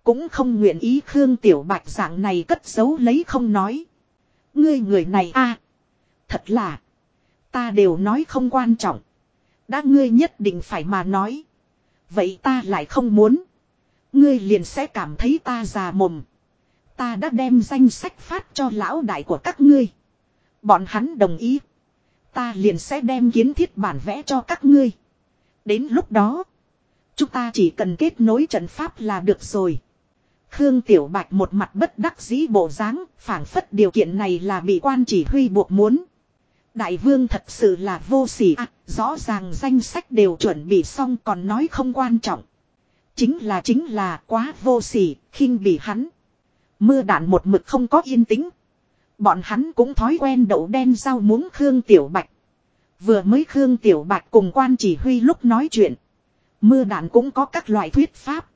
Speaker 1: Cũng không nguyện ý Khương Tiểu Bạch dạng này cất giấu lấy không nói. Ngươi người này a Thật là. Ta đều nói không quan trọng. Đã ngươi nhất định phải mà nói. Vậy ta lại không muốn. Ngươi liền sẽ cảm thấy ta già mồm. Ta đã đem danh sách phát cho lão đại của các ngươi. Bọn hắn đồng ý. Ta liền sẽ đem kiến thiết bản vẽ cho các ngươi. Đến lúc đó. Chúng ta chỉ cần kết nối trận pháp là được rồi. Khương Tiểu Bạch một mặt bất đắc dĩ bộ dáng, phảng phất điều kiện này là bị quan chỉ huy buộc muốn. Đại vương thật sự là vô sỉ à, rõ ràng danh sách đều chuẩn bị xong còn nói không quan trọng. Chính là chính là quá vô sỉ, khinh bị hắn. Mưa đạn một mực không có yên tĩnh. Bọn hắn cũng thói quen đậu đen rau muống Khương Tiểu Bạch. Vừa mới Khương Tiểu Bạch cùng quan chỉ huy lúc nói chuyện. Mưa đạn cũng có các loại thuyết pháp.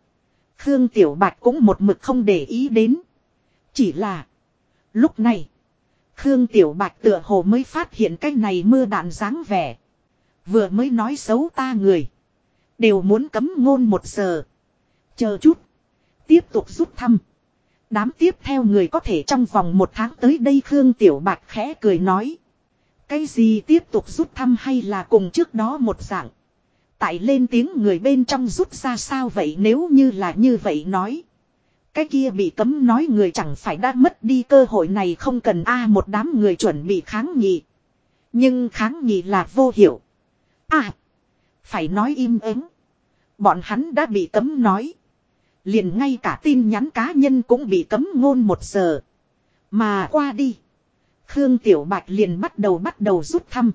Speaker 1: Khương Tiểu Bạch cũng một mực không để ý đến. Chỉ là. Lúc này. Khương Tiểu Bạch tựa hồ mới phát hiện cái này mưa đạn dáng vẻ. Vừa mới nói xấu ta người. Đều muốn cấm ngôn một giờ. Chờ chút. Tiếp tục rút thăm. Đám tiếp theo người có thể trong vòng một tháng tới đây Khương Tiểu Bạch khẽ cười nói. Cái gì tiếp tục rút thăm hay là cùng trước đó một dạng. Tại lên tiếng người bên trong rút ra sao vậy nếu như là như vậy nói. Cái kia bị cấm nói người chẳng phải đã mất đi cơ hội này không cần a một đám người chuẩn bị kháng nghị. Nhưng kháng nghị là vô hiệu. À. Phải nói im ắng. Bọn hắn đã bị cấm nói. Liền ngay cả tin nhắn cá nhân cũng bị cấm ngôn một giờ. Mà qua đi. Khương Tiểu Bạch liền bắt đầu bắt đầu rút thăm.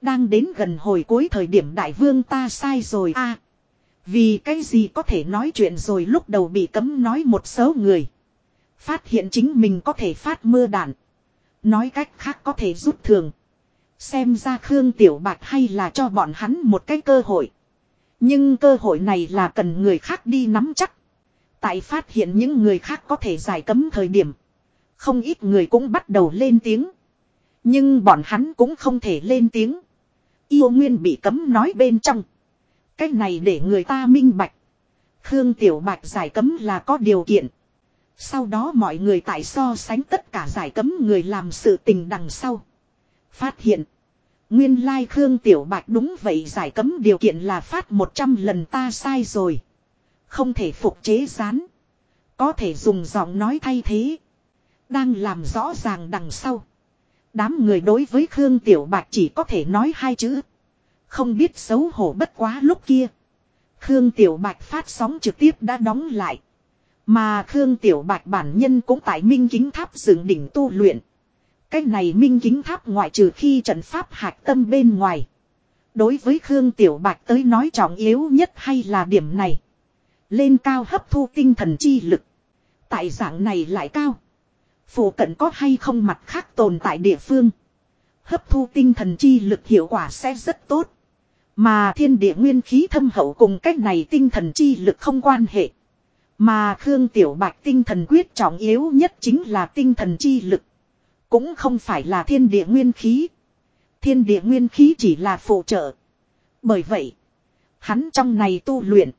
Speaker 1: Đang đến gần hồi cuối thời điểm đại vương ta sai rồi a vì cái gì có thể nói chuyện rồi lúc đầu bị cấm nói một số người. Phát hiện chính mình có thể phát mưa đạn. Nói cách khác có thể rút thường. Xem ra Khương Tiểu Bạch hay là cho bọn hắn một cái cơ hội. Nhưng cơ hội này là cần người khác đi nắm chắc. Tại phát hiện những người khác có thể giải cấm thời điểm. Không ít người cũng bắt đầu lên tiếng. Nhưng bọn hắn cũng không thể lên tiếng. Yêu nguyên bị cấm nói bên trong. Cái này để người ta minh bạch. Khương Tiểu Bạch giải cấm là có điều kiện. Sau đó mọi người tại so sánh tất cả giải cấm người làm sự tình đằng sau. Phát hiện. Nguyên lai Khương Tiểu Bạch đúng vậy giải cấm điều kiện là phát 100 lần ta sai rồi. Không thể phục chế rán. Có thể dùng giọng nói thay thế. Đang làm rõ ràng đằng sau. Đám người đối với Khương Tiểu Bạch chỉ có thể nói hai chữ. Không biết xấu hổ bất quá lúc kia. Khương Tiểu Bạch phát sóng trực tiếp đã đóng lại. Mà Khương Tiểu Bạch bản nhân cũng tại Minh Kính Tháp dựng đỉnh tu luyện. Cái này Minh Kính Tháp ngoại trừ khi trận pháp hạch tâm bên ngoài. Đối với Khương Tiểu Bạch tới nói trọng yếu nhất hay là điểm này. Lên cao hấp thu tinh thần chi lực. Tại dạng này lại cao. Phủ cận có hay không mặt khác tồn tại địa phương. Hấp thu tinh thần chi lực hiệu quả sẽ rất tốt. Mà thiên địa nguyên khí thâm hậu cùng cách này tinh thần chi lực không quan hệ. Mà Khương Tiểu Bạch tinh thần quyết trọng yếu nhất chính là tinh thần chi lực. Cũng không phải là thiên địa nguyên khí. Thiên địa nguyên khí chỉ là phụ trợ. Bởi vậy, hắn trong này tu luyện.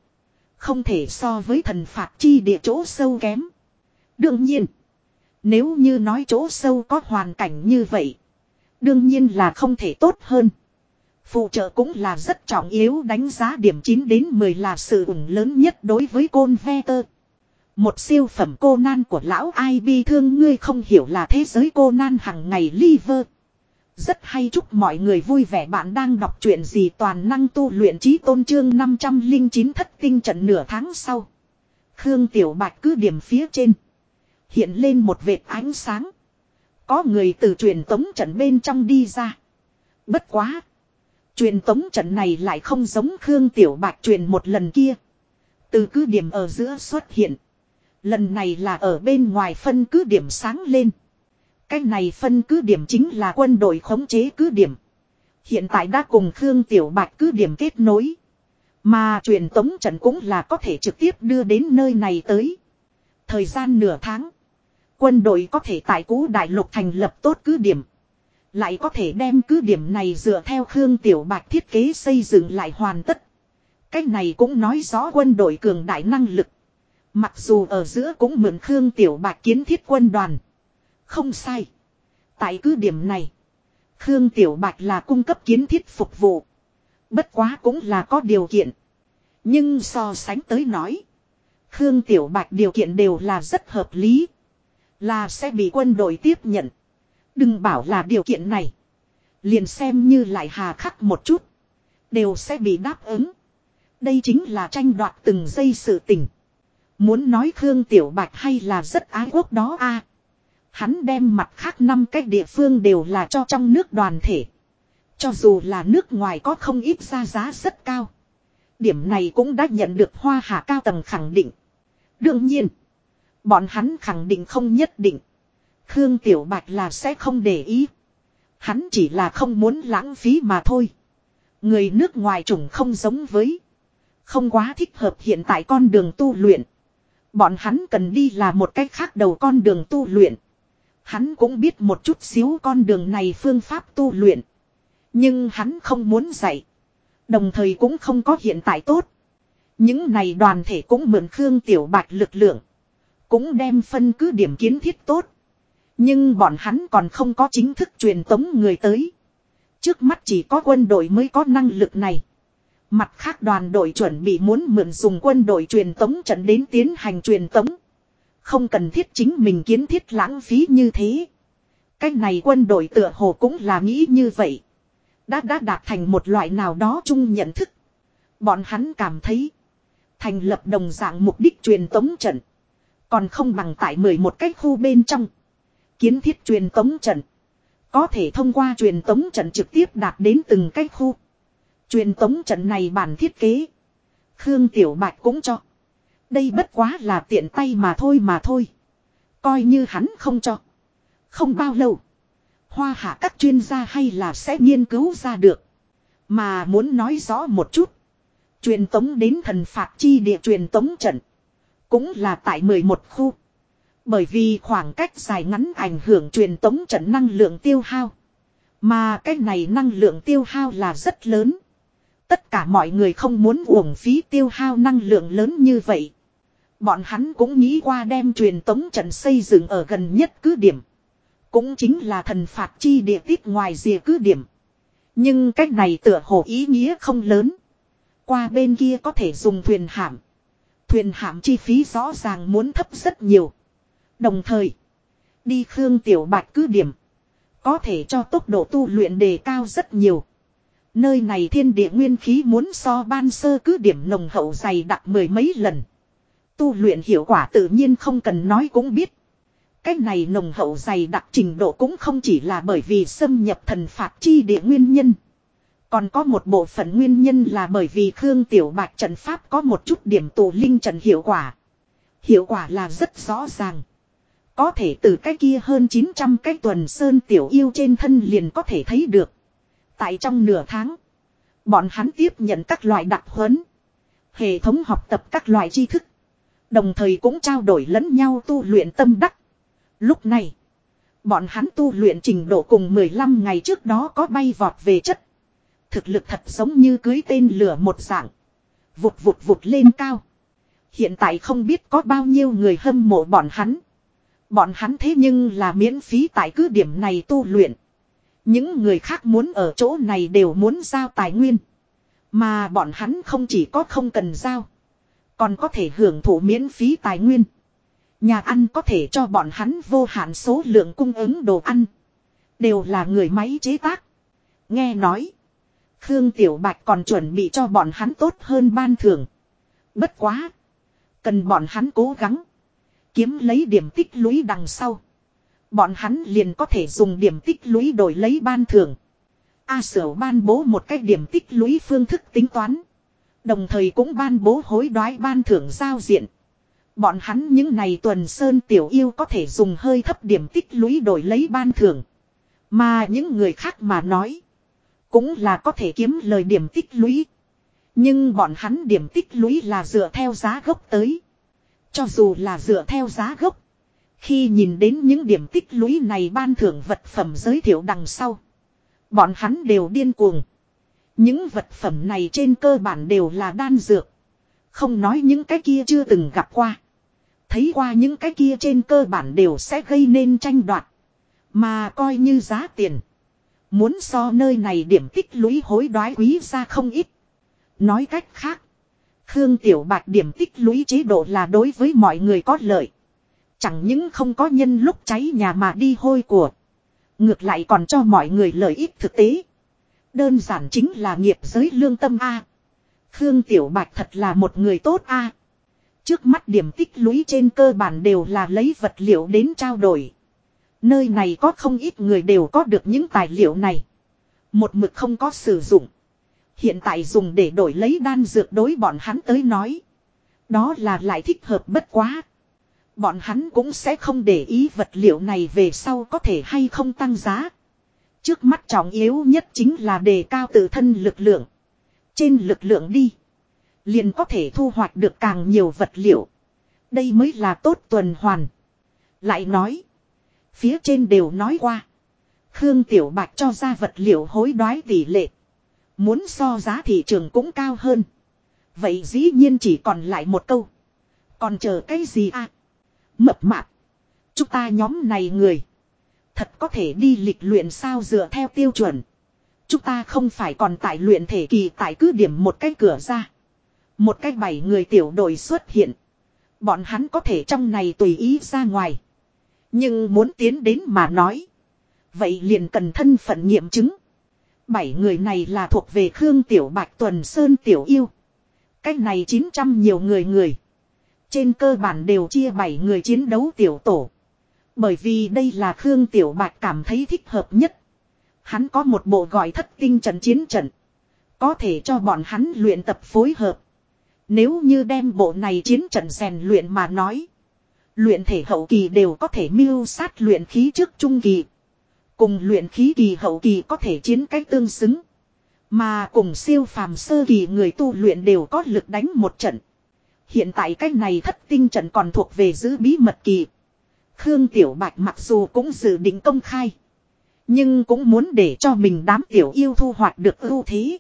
Speaker 1: Không thể so với thần phạt chi địa chỗ sâu kém. Đương nhiên, nếu như nói chỗ sâu có hoàn cảnh như vậy. Đương nhiên là không thể tốt hơn. Phụ trợ cũng là rất trọng yếu, đánh giá điểm 9 đến 10 là sự ủng lớn nhất đối với côn ve tơ. Một siêu phẩm cô nan của lão ai bi thương, ngươi không hiểu là thế giới cô nan hằng ngày liver. Rất hay, chúc mọi người vui vẻ bạn đang đọc chuyện gì toàn năng tu luyện trí tôn trương 509 thất tinh trận nửa tháng sau. Khương Tiểu Bạch cứ điểm phía trên. Hiện lên một vệt ánh sáng. Có người từ truyền tống trận bên trong đi ra. Bất quá. Truyền tống trận này lại không giống Khương Tiểu Bạch truyền một lần kia. Từ cứ điểm ở giữa xuất hiện. Lần này là ở bên ngoài phân cứ điểm sáng lên. Cái này phân cứ điểm chính là quân đội khống chế cứ điểm. Hiện tại đã cùng Khương Tiểu Bạch cứ điểm kết nối. Mà truyền tống trận cũng là có thể trực tiếp đưa đến nơi này tới. Thời gian nửa tháng. Quân đội có thể tại cũ đại lục thành lập tốt cứ điểm. Lại có thể đem cứ điểm này dựa theo Khương Tiểu Bạch thiết kế xây dựng lại hoàn tất. Cách này cũng nói rõ quân đội cường đại năng lực. Mặc dù ở giữa cũng mượn Khương Tiểu Bạch kiến thiết quân đoàn. Không sai. Tại cứ điểm này. Khương Tiểu Bạch là cung cấp kiến thiết phục vụ. Bất quá cũng là có điều kiện. Nhưng so sánh tới nói. Khương Tiểu Bạch điều kiện đều là rất hợp lý. Là sẽ bị quân đội tiếp nhận. Đừng bảo là điều kiện này. Liền xem như lại hà khắc một chút. Đều sẽ bị đáp ứng. Đây chính là tranh đoạt từng giây sự tình. Muốn nói Khương Tiểu Bạch hay là rất ái quốc đó a Hắn đem mặt khác năm cái địa phương đều là cho trong nước đoàn thể. Cho dù là nước ngoài có không ít ra giá rất cao. Điểm này cũng đã nhận được hoa hạ cao tầng khẳng định. Đương nhiên. Bọn hắn khẳng định không nhất định. Khương Tiểu Bạch là sẽ không để ý. Hắn chỉ là không muốn lãng phí mà thôi. Người nước ngoài chủng không giống với. Không quá thích hợp hiện tại con đường tu luyện. Bọn hắn cần đi là một cách khác đầu con đường tu luyện. Hắn cũng biết một chút xíu con đường này phương pháp tu luyện. Nhưng hắn không muốn dạy. Đồng thời cũng không có hiện tại tốt. Những này đoàn thể cũng mượn Khương Tiểu Bạch lực lượng. Cũng đem phân cứ điểm kiến thiết tốt. Nhưng bọn hắn còn không có chính thức truyền tống người tới. Trước mắt chỉ có quân đội mới có năng lực này. Mặt khác đoàn đội chuẩn bị muốn mượn dùng quân đội truyền tống trận đến tiến hành truyền tống. Không cần thiết chính mình kiến thiết lãng phí như thế. Cái này quân đội tựa hồ cũng là nghĩ như vậy. Đã đã đạt thành một loại nào đó chung nhận thức. Bọn hắn cảm thấy. Thành lập đồng dạng mục đích truyền tống trận. Còn không bằng tại 11 cái khu bên trong. Kiến thiết truyền tống trận. Có thể thông qua truyền tống trận trực tiếp đạt đến từng cái khu. Truyền tống trận này bản thiết kế. Khương Tiểu Bạch cũng cho. Đây bất quá là tiện tay mà thôi mà thôi. Coi như hắn không cho. Không bao lâu. Hoa hạ các chuyên gia hay là sẽ nghiên cứu ra được. Mà muốn nói rõ một chút. Truyền tống đến thần phạt chi địa truyền tống trận. Cũng là tại 11 khu. Bởi vì khoảng cách dài ngắn ảnh hưởng truyền tống trận năng lượng tiêu hao. Mà cái này năng lượng tiêu hao là rất lớn. Tất cả mọi người không muốn uổng phí tiêu hao năng lượng lớn như vậy. Bọn hắn cũng nghĩ qua đem truyền tống trận xây dựng ở gần nhất cứ điểm. Cũng chính là thần phạt chi địa tiết ngoài rìa cứ điểm. Nhưng cách này tựa hồ ý nghĩa không lớn. Qua bên kia có thể dùng thuyền hạm. Thuyền hạm chi phí rõ ràng muốn thấp rất nhiều. Đồng thời, đi Khương Tiểu Bạch cứ điểm. Có thể cho tốc độ tu luyện đề cao rất nhiều. Nơi này thiên địa nguyên khí muốn so ban sơ cứ điểm nồng hậu dày đặc mười mấy lần. Tu luyện hiệu quả tự nhiên không cần nói cũng biết. Cái này nồng hậu dày đặc trình độ cũng không chỉ là bởi vì xâm nhập thần phạt chi địa nguyên nhân. Còn có một bộ phận nguyên nhân là bởi vì Khương Tiểu Bạch trận pháp có một chút điểm tù linh trận hiệu quả. Hiệu quả là rất rõ ràng. Có thể từ cái kia hơn 900 cái tuần sơn tiểu yêu trên thân liền có thể thấy được. Tại trong nửa tháng, bọn hắn tiếp nhận các loại đặc huấn, hệ thống học tập các loại tri thức, đồng thời cũng trao đổi lẫn nhau tu luyện tâm đắc. Lúc này, bọn hắn tu luyện trình độ cùng 15 ngày trước đó có bay vọt về chất. Thực lực thật giống như cưới tên lửa một dạng. Vụt vụt vụt lên cao. Hiện tại không biết có bao nhiêu người hâm mộ bọn hắn. Bọn hắn thế nhưng là miễn phí tại cứ điểm này tu luyện. Những người khác muốn ở chỗ này đều muốn giao tài nguyên. Mà bọn hắn không chỉ có không cần giao. Còn có thể hưởng thụ miễn phí tài nguyên. Nhà ăn có thể cho bọn hắn vô hạn số lượng cung ứng đồ ăn. Đều là người máy chế tác. Nghe nói. Khương Tiểu Bạch còn chuẩn bị cho bọn hắn tốt hơn ban thưởng. Bất quá. Cần bọn hắn cố gắng. Kiếm lấy điểm tích lũy đằng sau. Bọn hắn liền có thể dùng điểm tích lũy đổi lấy ban thưởng. A sở ban bố một cách điểm tích lũy phương thức tính toán. Đồng thời cũng ban bố hối đoái ban thưởng giao diện. Bọn hắn những này tuần sơn tiểu yêu có thể dùng hơi thấp điểm tích lũy đổi lấy ban thưởng. Mà những người khác mà nói. Cũng là có thể kiếm lời điểm tích lũy. Nhưng bọn hắn điểm tích lũy là dựa theo giá gốc tới. Cho dù là dựa theo giá gốc. Khi nhìn đến những điểm tích lũy này ban thưởng vật phẩm giới thiệu đằng sau. Bọn hắn đều điên cuồng. Những vật phẩm này trên cơ bản đều là đan dược. Không nói những cái kia chưa từng gặp qua. Thấy qua những cái kia trên cơ bản đều sẽ gây nên tranh đoạt. Mà coi như giá tiền. Muốn so nơi này điểm tích lũy hối đoái quý ra không ít. Nói cách khác. Khương Tiểu Bạch điểm tích lũy chế độ là đối với mọi người có lợi. Chẳng những không có nhân lúc cháy nhà mà đi hôi của. Ngược lại còn cho mọi người lợi ích thực tế. Đơn giản chính là nghiệp giới lương tâm A. Khương Tiểu Bạch thật là một người tốt A. Trước mắt điểm tích lũy trên cơ bản đều là lấy vật liệu đến trao đổi. Nơi này có không ít người đều có được những tài liệu này. Một mực không có sử dụng. Hiện tại dùng để đổi lấy đan dược đối bọn hắn tới nói. Đó là lại thích hợp bất quá. Bọn hắn cũng sẽ không để ý vật liệu này về sau có thể hay không tăng giá. Trước mắt trọng yếu nhất chính là đề cao tự thân lực lượng. Trên lực lượng đi. Liền có thể thu hoạch được càng nhiều vật liệu. Đây mới là tốt tuần hoàn. Lại nói. Phía trên đều nói qua. Khương Tiểu Bạch cho ra vật liệu hối đoái tỷ lệ. Muốn so giá thị trường cũng cao hơn. Vậy dĩ nhiên chỉ còn lại một câu. Còn chờ cái gì à? Mập mạp. Chúng ta nhóm này người. Thật có thể đi lịch luyện sao dựa theo tiêu chuẩn. Chúng ta không phải còn tại luyện thể kỳ tại cứ điểm một cái cửa ra. Một cái bảy người tiểu đội xuất hiện. Bọn hắn có thể trong này tùy ý ra ngoài. Nhưng muốn tiến đến mà nói. Vậy liền cần thân phận nghiệm chứng. Bảy người này là thuộc về Khương Tiểu Bạch, Tuần Sơn Tiểu Yêu. Cách này 900 nhiều người người. Trên cơ bản đều chia bảy người chiến đấu tiểu tổ. Bởi vì đây là Khương Tiểu Bạch cảm thấy thích hợp nhất. Hắn có một bộ gọi thất tinh trận chiến trận. Có thể cho bọn hắn luyện tập phối hợp. Nếu như đem bộ này chiến trận rèn luyện mà nói. Luyện thể hậu kỳ đều có thể mưu sát luyện khí trước trung kỳ. Cùng luyện khí kỳ hậu kỳ có thể chiến cách tương xứng. Mà cùng siêu phàm sơ kỳ người tu luyện đều có lực đánh một trận. Hiện tại cách này thất tinh trận còn thuộc về giữ bí mật kỳ. Khương Tiểu Bạch mặc dù cũng dự định công khai. Nhưng cũng muốn để cho mình đám tiểu yêu thu hoạch được ưu thế.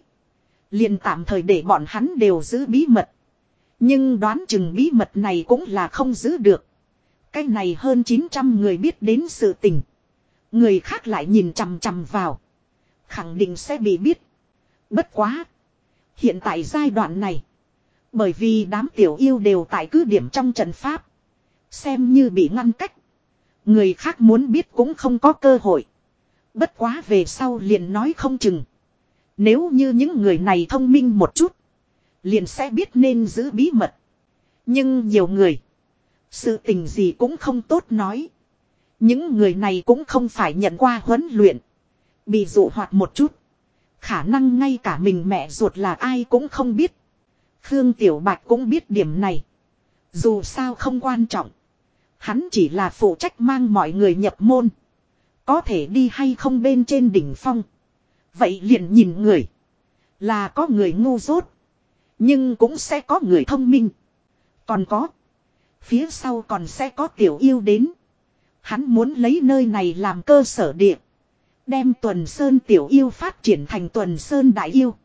Speaker 1: liền tạm thời để bọn hắn đều giữ bí mật. Nhưng đoán chừng bí mật này cũng là không giữ được. Cái này hơn 900 người biết đến sự tình. Người khác lại nhìn chằm chằm vào. Khẳng định sẽ bị biết. Bất quá. Hiện tại giai đoạn này. Bởi vì đám tiểu yêu đều tại cứ điểm trong trận pháp. Xem như bị ngăn cách. Người khác muốn biết cũng không có cơ hội. Bất quá về sau liền nói không chừng. Nếu như những người này thông minh một chút. Liền sẽ biết nên giữ bí mật. Nhưng nhiều người. Sự tình gì cũng không tốt nói. Những người này cũng không phải nhận qua huấn luyện. Bị dụ hoạt một chút. Khả năng ngay cả mình mẹ ruột là ai cũng không biết. Khương Tiểu Bạch cũng biết điểm này. Dù sao không quan trọng. Hắn chỉ là phụ trách mang mọi người nhập môn. Có thể đi hay không bên trên đỉnh phong. Vậy liền nhìn người. Là có người ngu dốt. Nhưng cũng sẽ có người thông minh. Còn có. Phía sau còn sẽ có tiểu yêu đến. Hắn muốn lấy nơi này làm cơ sở địa. Đem tuần sơn tiểu yêu phát triển thành tuần sơn đại yêu.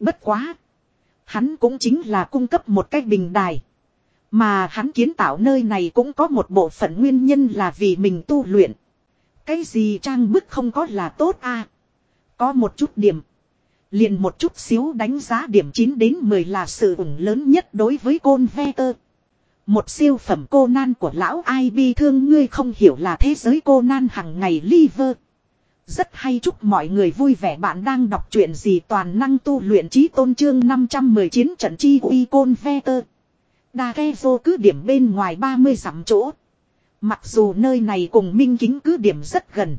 Speaker 1: Bất quá. Hắn cũng chính là cung cấp một cách bình đài. Mà hắn kiến tạo nơi này cũng có một bộ phận nguyên nhân là vì mình tu luyện. Cái gì trang bức không có là tốt a Có một chút điểm. Liền một chút xíu đánh giá điểm 9 đến 10 là sự ủng lớn nhất đối với côn ve tơ. Một siêu phẩm cô nan của lão ai bi thương ngươi không hiểu là thế giới cô nan hằng ngày liver. Rất hay chúc mọi người vui vẻ bạn đang đọc truyện gì toàn năng tu luyện trí tôn trương 519 trận chi uy côn ve tơ. Đa ghe vô cứ điểm bên ngoài 30 dặm chỗ. Mặc dù nơi này cùng minh kính cứ điểm rất gần.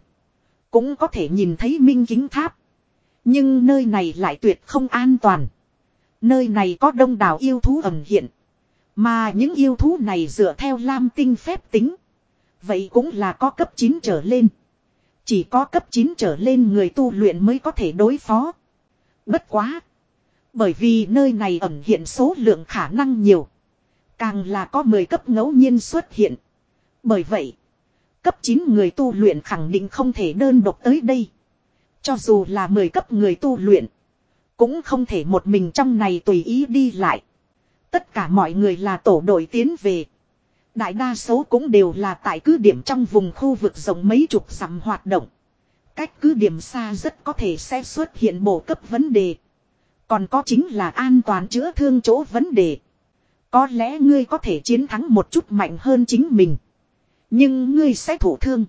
Speaker 1: Cũng có thể nhìn thấy minh kính tháp. Nhưng nơi này lại tuyệt không an toàn. Nơi này có đông đảo yêu thú ẩn hiện. Mà những yêu thú này dựa theo lam tinh phép tính. Vậy cũng là có cấp 9 trở lên. Chỉ có cấp 9 trở lên người tu luyện mới có thể đối phó. Bất quá. Bởi vì nơi này ẩn hiện số lượng khả năng nhiều. Càng là có 10 cấp ngẫu nhiên xuất hiện. Bởi vậy. Cấp 9 người tu luyện khẳng định không thể đơn độc tới đây. Cho dù là 10 cấp người tu luyện. Cũng không thể một mình trong này tùy ý đi lại. Tất cả mọi người là tổ đội tiến về. Đại đa số cũng đều là tại cứ điểm trong vùng khu vực rộng mấy chục dặm hoạt động. Cách cứ điểm xa rất có thể sẽ xuất hiện bổ cấp vấn đề. Còn có chính là an toàn chữa thương chỗ vấn đề. Có lẽ ngươi có thể chiến thắng một chút mạnh hơn chính mình. Nhưng ngươi sẽ thủ thương.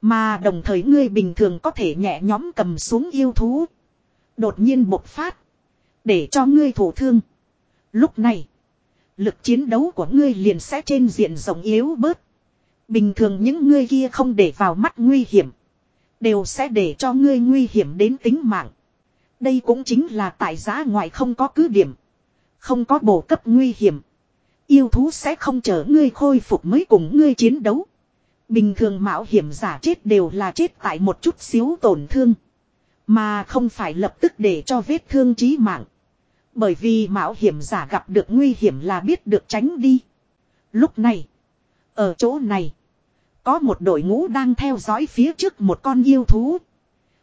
Speaker 1: Mà đồng thời ngươi bình thường có thể nhẹ nhóm cầm xuống yêu thú. Đột nhiên bộc phát. Để cho ngươi thủ thương. Lúc này. Lực chiến đấu của ngươi liền sẽ trên diện rộng yếu bớt. Bình thường những ngươi kia không để vào mắt nguy hiểm. Đều sẽ để cho ngươi nguy hiểm đến tính mạng. Đây cũng chính là tại giá ngoài không có cứ điểm. Không có bổ cấp nguy hiểm. Yêu thú sẽ không chờ ngươi khôi phục mới cùng ngươi chiến đấu. Bình thường mạo hiểm giả chết đều là chết tại một chút xíu tổn thương. Mà không phải lập tức để cho vết thương chí mạng. Bởi vì mạo hiểm giả gặp được nguy hiểm là biết được tránh đi. Lúc này, ở chỗ này, có một đội ngũ đang theo dõi phía trước một con yêu thú.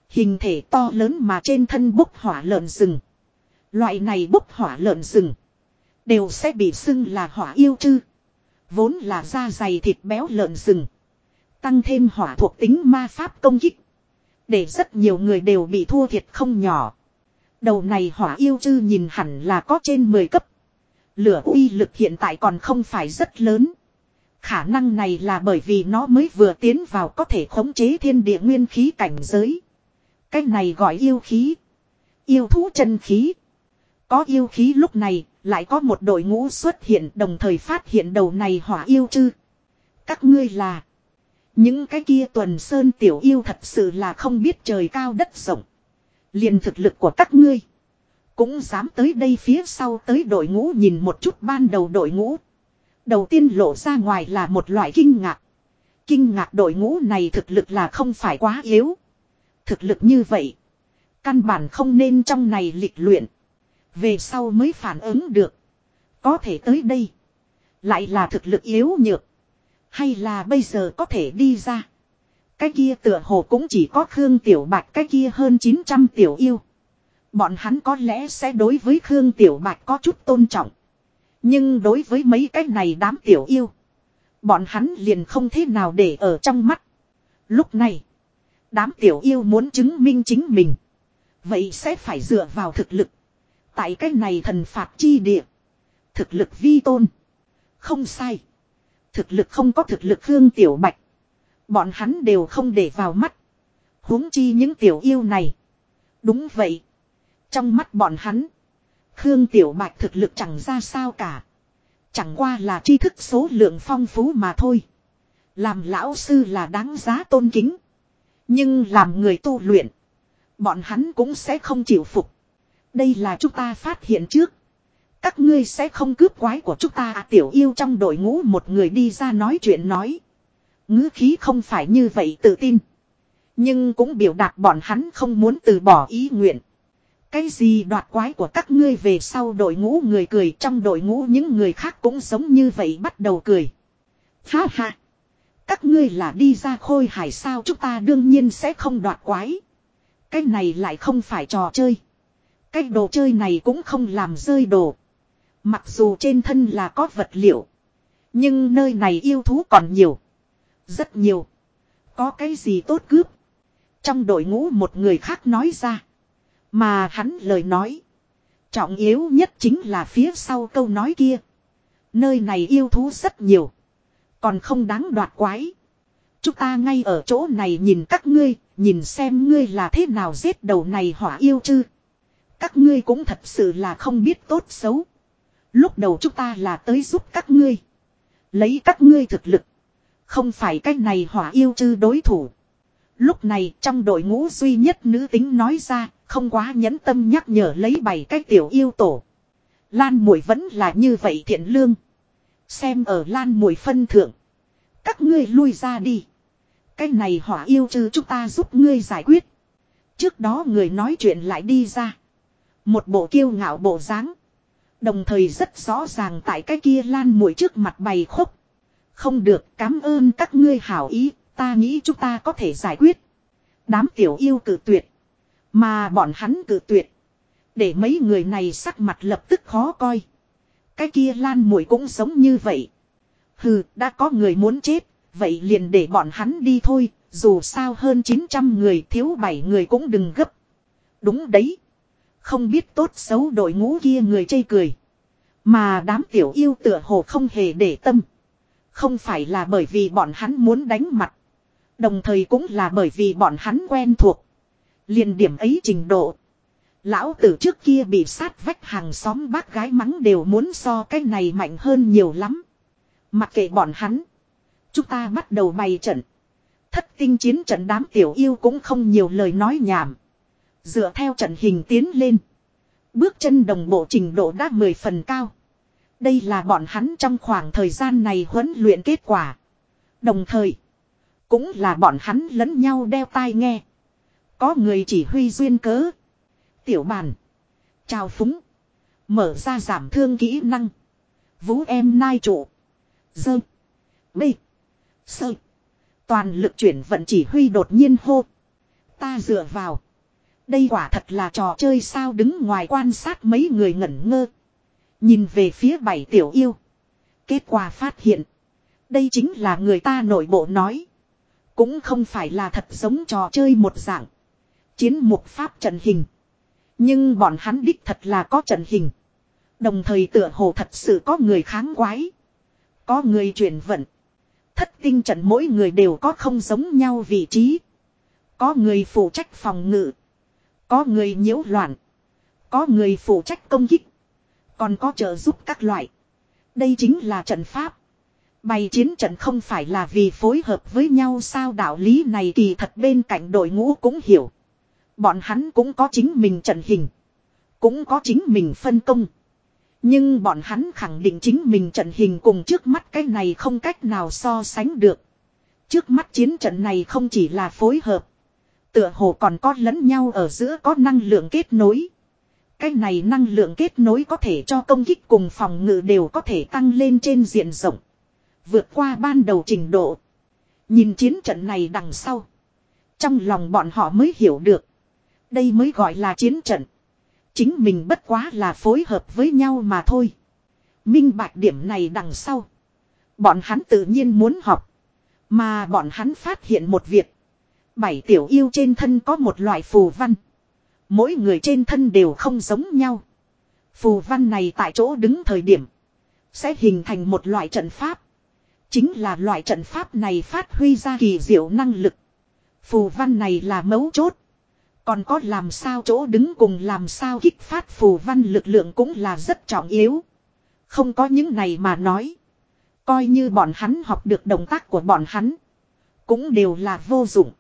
Speaker 1: Hình thể to lớn mà trên thân bốc hỏa lợn rừng. Loại này bốc hỏa lợn rừng. Đều sẽ bị xưng là hỏa yêu chư. Vốn là da dày thịt béo lợn rừng. Tăng thêm hỏa thuộc tính ma pháp công kích. Để rất nhiều người đều bị thua thiệt không nhỏ. Đầu này hỏa yêu chư nhìn hẳn là có trên 10 cấp. Lửa uy lực hiện tại còn không phải rất lớn. Khả năng này là bởi vì nó mới vừa tiến vào có thể khống chế thiên địa nguyên khí cảnh giới. Cái này gọi yêu khí. Yêu thú chân khí. Có yêu khí lúc này, lại có một đội ngũ xuất hiện đồng thời phát hiện đầu này hỏa yêu chư. Các ngươi là. Những cái kia tuần sơn tiểu yêu thật sự là không biết trời cao đất rộng liền thực lực của các ngươi. Cũng dám tới đây phía sau tới đội ngũ nhìn một chút ban đầu đội ngũ. Đầu tiên lộ ra ngoài là một loại kinh ngạc. Kinh ngạc đội ngũ này thực lực là không phải quá yếu. Thực lực như vậy. Căn bản không nên trong này lịch luyện. Về sau mới phản ứng được. Có thể tới đây. Lại là thực lực yếu nhược. Hay là bây giờ có thể đi ra. Cái kia tựa hồ cũng chỉ có Khương Tiểu Bạch, cái kia hơn 900 tiểu yêu. Bọn hắn có lẽ sẽ đối với Khương Tiểu Bạch có chút tôn trọng. Nhưng đối với mấy cái này đám tiểu yêu. Bọn hắn liền không thế nào để ở trong mắt. Lúc này. Đám tiểu yêu muốn chứng minh chính mình. Vậy sẽ phải dựa vào thực lực. Tại cái này thần phạt chi địa. Thực lực vi tôn. Không sai. Thực lực không có thực lực Khương Tiểu Bạch. Bọn hắn đều không để vào mắt. huống chi những tiểu yêu này. Đúng vậy. Trong mắt bọn hắn. Khương Tiểu Bạch thực lực chẳng ra sao cả. Chẳng qua là tri thức số lượng phong phú mà thôi. Làm lão sư là đáng giá tôn kính. Nhưng làm người tu luyện. Bọn hắn cũng sẽ không chịu phục. Đây là chúng ta phát hiện trước. Các ngươi sẽ không cướp quái của chúng ta à, tiểu yêu trong đội ngũ một người đi ra nói chuyện nói ngữ khí không phải như vậy tự tin. Nhưng cũng biểu đạt bọn hắn không muốn từ bỏ ý nguyện. Cái gì đoạt quái của các ngươi về sau đội ngũ người cười, trong đội ngũ những người khác cũng giống như vậy bắt đầu cười. Ha ha. Các ngươi là đi ra khôi hải sao chúng ta đương nhiên sẽ không đoạt quái. Cái này lại không phải trò chơi. Cái đồ chơi này cũng không làm rơi đồ. Mặc dù trên thân là có vật liệu. Nhưng nơi này yêu thú còn nhiều. Rất nhiều. Có cái gì tốt cướp. Trong đội ngũ một người khác nói ra. Mà hắn lời nói. Trọng yếu nhất chính là phía sau câu nói kia. Nơi này yêu thú rất nhiều. Còn không đáng đoạt quái. Chúng ta ngay ở chỗ này nhìn các ngươi, nhìn xem ngươi là thế nào giết đầu này hỏa yêu chứ. Các ngươi cũng thật sự là không biết tốt xấu. Lúc đầu chúng ta là tới giúp các ngươi. Lấy các ngươi thực lực. Không phải cách này hỏa yêu chư đối thủ. Lúc này trong đội ngũ duy nhất nữ tính nói ra, không quá nhẫn tâm nhắc nhở lấy bảy cái tiểu yêu tổ. Lan Muội vẫn là như vậy thiện lương. Xem ở lan Muội phân thượng. Các ngươi lui ra đi. Cái này hỏa yêu chư chúng ta giúp ngươi giải quyết. Trước đó người nói chuyện lại đi ra. Một bộ kiêu ngạo bộ dáng Đồng thời rất rõ ràng tại cái kia lan mũi trước mặt bày khúc. Không được cảm ơn các ngươi hảo ý, ta nghĩ chúng ta có thể giải quyết. Đám tiểu yêu cử tuyệt. Mà bọn hắn cử tuyệt. Để mấy người này sắc mặt lập tức khó coi. Cái kia lan mũi cũng sống như vậy. Hừ, đã có người muốn chết, vậy liền để bọn hắn đi thôi, dù sao hơn 900 người thiếu 7 người cũng đừng gấp. Đúng đấy. Không biết tốt xấu đội ngũ kia người chây cười. Mà đám tiểu yêu tựa hồ không hề để tâm. Không phải là bởi vì bọn hắn muốn đánh mặt. Đồng thời cũng là bởi vì bọn hắn quen thuộc. liền điểm ấy trình độ. Lão tử trước kia bị sát vách hàng xóm bác gái mắng đều muốn so cái này mạnh hơn nhiều lắm. Mặc kệ bọn hắn. Chúng ta bắt đầu bày trận. Thất tinh chiến trận đám tiểu yêu cũng không nhiều lời nói nhảm. Dựa theo trận hình tiến lên. Bước chân đồng bộ trình độ đã mười phần cao. Đây là bọn hắn trong khoảng thời gian này huấn luyện kết quả. Đồng thời. Cũng là bọn hắn lẫn nhau đeo tai nghe. Có người chỉ huy duyên cớ. Tiểu bàn. Chào phúng. Mở ra giảm thương kỹ năng. Vũ em nai trụ. Dơ. Bê. Sơ. Toàn lực chuyển vận chỉ huy đột nhiên hô. Ta dựa vào. Đây quả thật là trò chơi sao đứng ngoài quan sát mấy người ngẩn ngơ. Nhìn về phía bảy tiểu yêu. Kết quả phát hiện. Đây chính là người ta nội bộ nói. Cũng không phải là thật giống trò chơi một dạng. Chiến mục pháp trận hình. Nhưng bọn hắn đích thật là có trận hình. Đồng thời tựa hồ thật sự có người kháng quái. Có người chuyển vận. Thất tinh trận mỗi người đều có không giống nhau vị trí. Có người phụ trách phòng ngự. Có người nhiễu loạn. Có người phụ trách công kích. Còn có trợ giúp các loại. Đây chính là trận pháp. Bày chiến trận không phải là vì phối hợp với nhau sao đạo lý này kỳ thật bên cạnh đội ngũ cũng hiểu. Bọn hắn cũng có chính mình trận hình. Cũng có chính mình phân công. Nhưng bọn hắn khẳng định chính mình trận hình cùng trước mắt cái này không cách nào so sánh được. Trước mắt chiến trận này không chỉ là phối hợp. Tựa hồ còn có lẫn nhau ở giữa có năng lượng kết nối. Cái này năng lượng kết nối có thể cho công kích cùng phòng ngự đều có thể tăng lên trên diện rộng. Vượt qua ban đầu trình độ. Nhìn chiến trận này đằng sau. Trong lòng bọn họ mới hiểu được. Đây mới gọi là chiến trận. Chính mình bất quá là phối hợp với nhau mà thôi. Minh bạch điểm này đằng sau. Bọn hắn tự nhiên muốn học. Mà bọn hắn phát hiện một việc. Bảy tiểu yêu trên thân có một loại phù văn. Mỗi người trên thân đều không giống nhau. Phù văn này tại chỗ đứng thời điểm. Sẽ hình thành một loại trận pháp. Chính là loại trận pháp này phát huy ra kỳ diệu năng lực. Phù văn này là mấu chốt. Còn có làm sao chỗ đứng cùng làm sao kích phát phù văn lực lượng cũng là rất trọng yếu. Không có những này mà nói. Coi như bọn hắn học được động tác của bọn hắn. Cũng đều là vô dụng.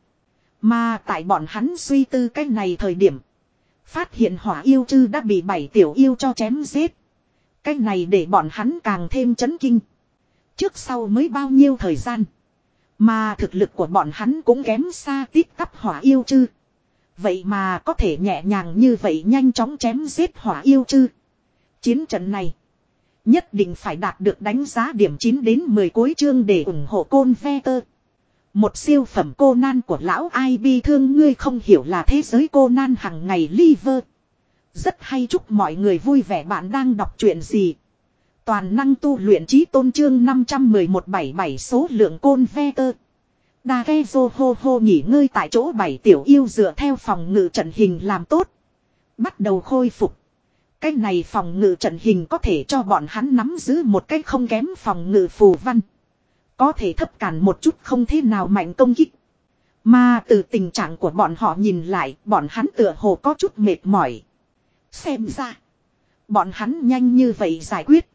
Speaker 1: Mà tại bọn hắn suy tư cái này thời điểm. Phát hiện hỏa yêu chư đã bị bảy tiểu yêu cho chém giết. Cái này để bọn hắn càng thêm chấn kinh. Trước sau mới bao nhiêu thời gian. Mà thực lực của bọn hắn cũng kém xa tít tắp hỏa yêu chư. Vậy mà có thể nhẹ nhàng như vậy nhanh chóng chém giết hỏa yêu chư. Chiến trận này. Nhất định phải đạt được đánh giá điểm 9 đến 10 cuối chương để ủng hộ côn ve tơ. Một siêu phẩm cô nan của lão ai bi thương ngươi không hiểu là thế giới cô nan hằng ngày liver. Rất hay chúc mọi người vui vẻ bạn đang đọc chuyện gì. Toàn năng tu luyện trí tôn trương 51177 số lượng côn ve tơ. Đa ghe dô hô hô nghỉ ngơi tại chỗ bảy tiểu yêu dựa theo phòng ngự trận hình làm tốt. Bắt đầu khôi phục. Cái này phòng ngự trận hình có thể cho bọn hắn nắm giữ một cách không kém phòng ngự phù văn. Có thể thấp cản một chút không thế nào mạnh công kích. Mà từ tình trạng của bọn họ nhìn lại, bọn hắn tựa hồ có chút mệt mỏi. Xem ra, bọn hắn nhanh như vậy giải quyết.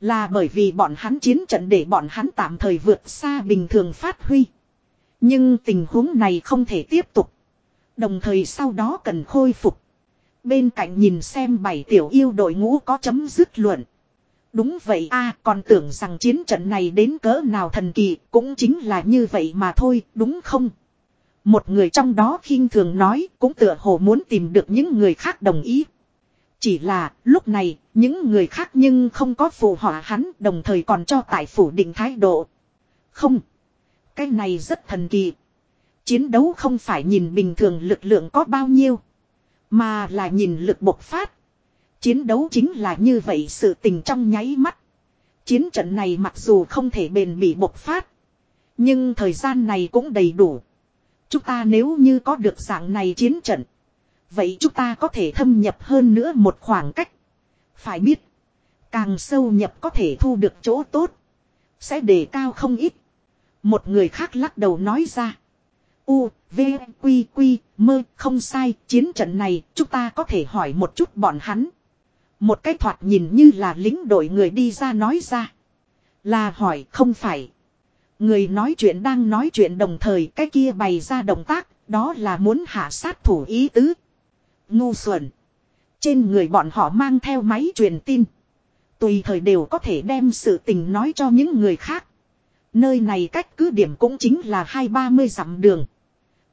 Speaker 1: Là bởi vì bọn hắn chiến trận để bọn hắn tạm thời vượt xa bình thường phát huy. Nhưng tình huống này không thể tiếp tục. Đồng thời sau đó cần khôi phục. Bên cạnh nhìn xem bảy tiểu yêu đội ngũ có chấm dứt luận. Đúng vậy a, còn tưởng rằng chiến trận này đến cỡ nào thần kỳ, cũng chính là như vậy mà thôi, đúng không? Một người trong đó khinh thường nói, cũng tựa hồ muốn tìm được những người khác đồng ý. Chỉ là, lúc này, những người khác nhưng không có phù họa hắn, đồng thời còn cho tại phủ định thái độ. Không. Cái này rất thần kỳ. Chiến đấu không phải nhìn bình thường lực lượng có bao nhiêu. Mà là nhìn lực bộc phát. Chiến đấu chính là như vậy sự tình trong nháy mắt. Chiến trận này mặc dù không thể bền bỉ bộc phát. Nhưng thời gian này cũng đầy đủ. Chúng ta nếu như có được dạng này chiến trận. Vậy chúng ta có thể thâm nhập hơn nữa một khoảng cách. Phải biết. Càng sâu nhập có thể thu được chỗ tốt. Sẽ đề cao không ít. Một người khác lắc đầu nói ra. U, V, Quy, Quy, mơ, không sai, chiến trận này, chúng ta có thể hỏi một chút bọn hắn. Một cái thoạt nhìn như là lính đội người đi ra nói ra. Là hỏi không phải. Người nói chuyện đang nói chuyện đồng thời cái kia bày ra động tác, đó là muốn hạ sát thủ ý tứ. Ngu xuẩn. Trên người bọn họ mang theo máy truyền tin. Tùy thời đều có thể đem sự tình nói cho những người khác. Nơi này cách cứ điểm cũng chính là hai ba mươi dặm đường.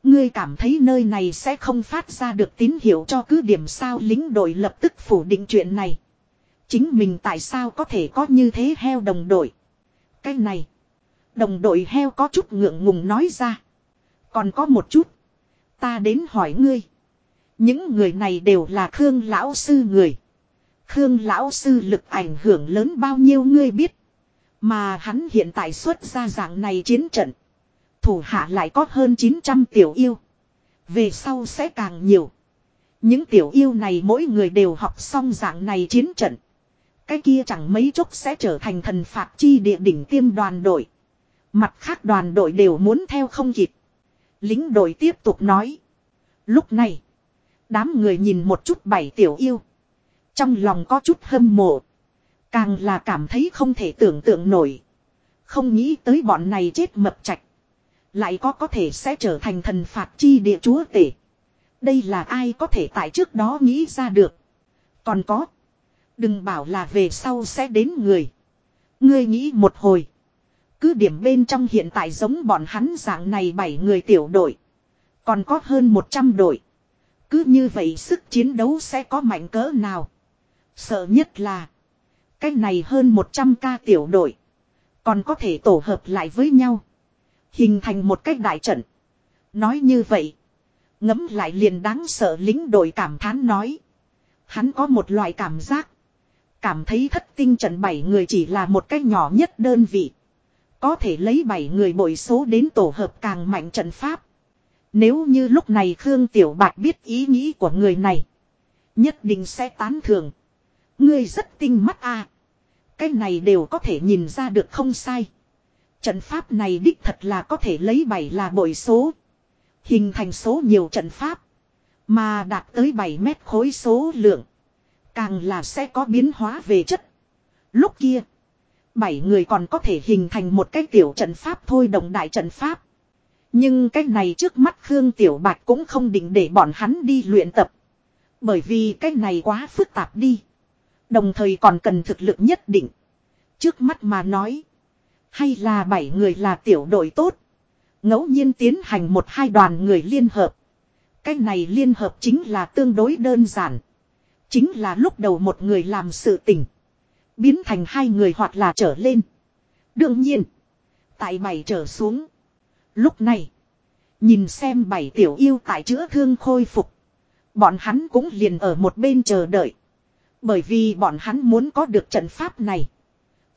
Speaker 1: Ngươi cảm thấy nơi này sẽ không phát ra được tín hiệu cho cứ điểm sao lính đội lập tức phủ định chuyện này. Chính mình tại sao có thể có như thế heo đồng đội. Cái này. Đồng đội heo có chút ngượng ngùng nói ra. Còn có một chút. Ta đến hỏi ngươi. Những người này đều là Khương Lão Sư người. Khương Lão Sư lực ảnh hưởng lớn bao nhiêu ngươi biết. Mà hắn hiện tại xuất ra dạng này chiến trận. Thủ hạ lại có hơn 900 tiểu yêu. Về sau sẽ càng nhiều. Những tiểu yêu này mỗi người đều học xong dạng này chiến trận. Cái kia chẳng mấy chốc sẽ trở thành thần phạt chi địa đỉnh tiêm đoàn đội. Mặt khác đoàn đội đều muốn theo không kịp. Lính đội tiếp tục nói. Lúc này. Đám người nhìn một chút bảy tiểu yêu. Trong lòng có chút hâm mộ. Càng là cảm thấy không thể tưởng tượng nổi. Không nghĩ tới bọn này chết mập chạch. Lại có có thể sẽ trở thành thần phạt chi địa chúa tể. Đây là ai có thể tại trước đó nghĩ ra được. Còn có. Đừng bảo là về sau sẽ đến người. Ngươi nghĩ một hồi. Cứ điểm bên trong hiện tại giống bọn hắn dạng này 7 người tiểu đội. Còn có hơn 100 đội. Cứ như vậy sức chiến đấu sẽ có mạnh cỡ nào. Sợ nhất là. Cái này hơn 100 ca tiểu đội. Còn có thể tổ hợp lại với nhau. Hình thành một cách đại trận. Nói như vậy. Ngấm lại liền đáng sợ lính đội cảm thán nói. Hắn có một loại cảm giác. Cảm thấy thất tinh trận bảy người chỉ là một cách nhỏ nhất đơn vị. Có thể lấy bảy người bội số đến tổ hợp càng mạnh trận pháp. Nếu như lúc này Khương Tiểu Bạch biết ý nghĩ của người này. Nhất định sẽ tán thưởng. Ngươi rất tinh mắt a. Cái này đều có thể nhìn ra được không sai. Trận pháp này đích thật là có thể lấy bảy là bội số. Hình thành số nhiều trận pháp. Mà đạt tới 7 mét khối số lượng. Càng là sẽ có biến hóa về chất. Lúc kia. Bảy người còn có thể hình thành một cái tiểu trận pháp thôi, đồng đại trận pháp. Nhưng cái này trước mắt Khương Tiểu Bạch cũng không định để bọn hắn đi luyện tập. Bởi vì cái này quá phức tạp đi. Đồng thời còn cần thực lực nhất định. Trước mắt mà nói. Hay là bảy người là tiểu đội tốt. ngẫu nhiên tiến hành một hai đoàn người liên hợp. Cái này liên hợp chính là tương đối đơn giản. Chính là lúc đầu một người làm sự tình. Biến thành hai người hoặc là trở lên. Đương nhiên. Tại bảy trở xuống. Lúc này. Nhìn xem bảy tiểu yêu tại chữa thương khôi phục. Bọn hắn cũng liền ở một bên chờ đợi. Bởi vì bọn hắn muốn có được trận pháp này.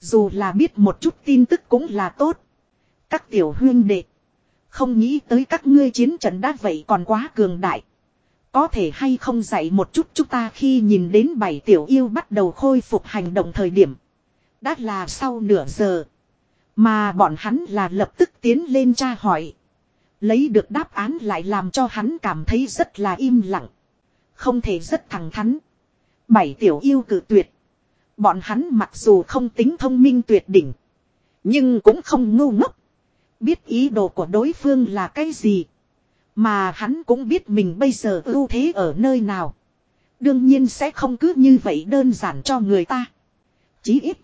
Speaker 1: Dù là biết một chút tin tức cũng là tốt. Các tiểu huyên đệ. Không nghĩ tới các ngươi chiến trận đã vậy còn quá cường đại. Có thể hay không dạy một chút chúng ta khi nhìn đến bảy tiểu yêu bắt đầu khôi phục hành động thời điểm. Đã là sau nửa giờ. Mà bọn hắn là lập tức tiến lên tra hỏi. Lấy được đáp án lại làm cho hắn cảm thấy rất là im lặng. Không thể rất thẳng thắn. Bảy tiểu yêu cử tuyệt. Bọn hắn mặc dù không tính thông minh tuyệt đỉnh. Nhưng cũng không ngu ngốc. Biết ý đồ của đối phương là cái gì. Mà hắn cũng biết mình bây giờ ưu thế ở nơi nào. Đương nhiên sẽ không cứ như vậy đơn giản cho người ta. Chí ít.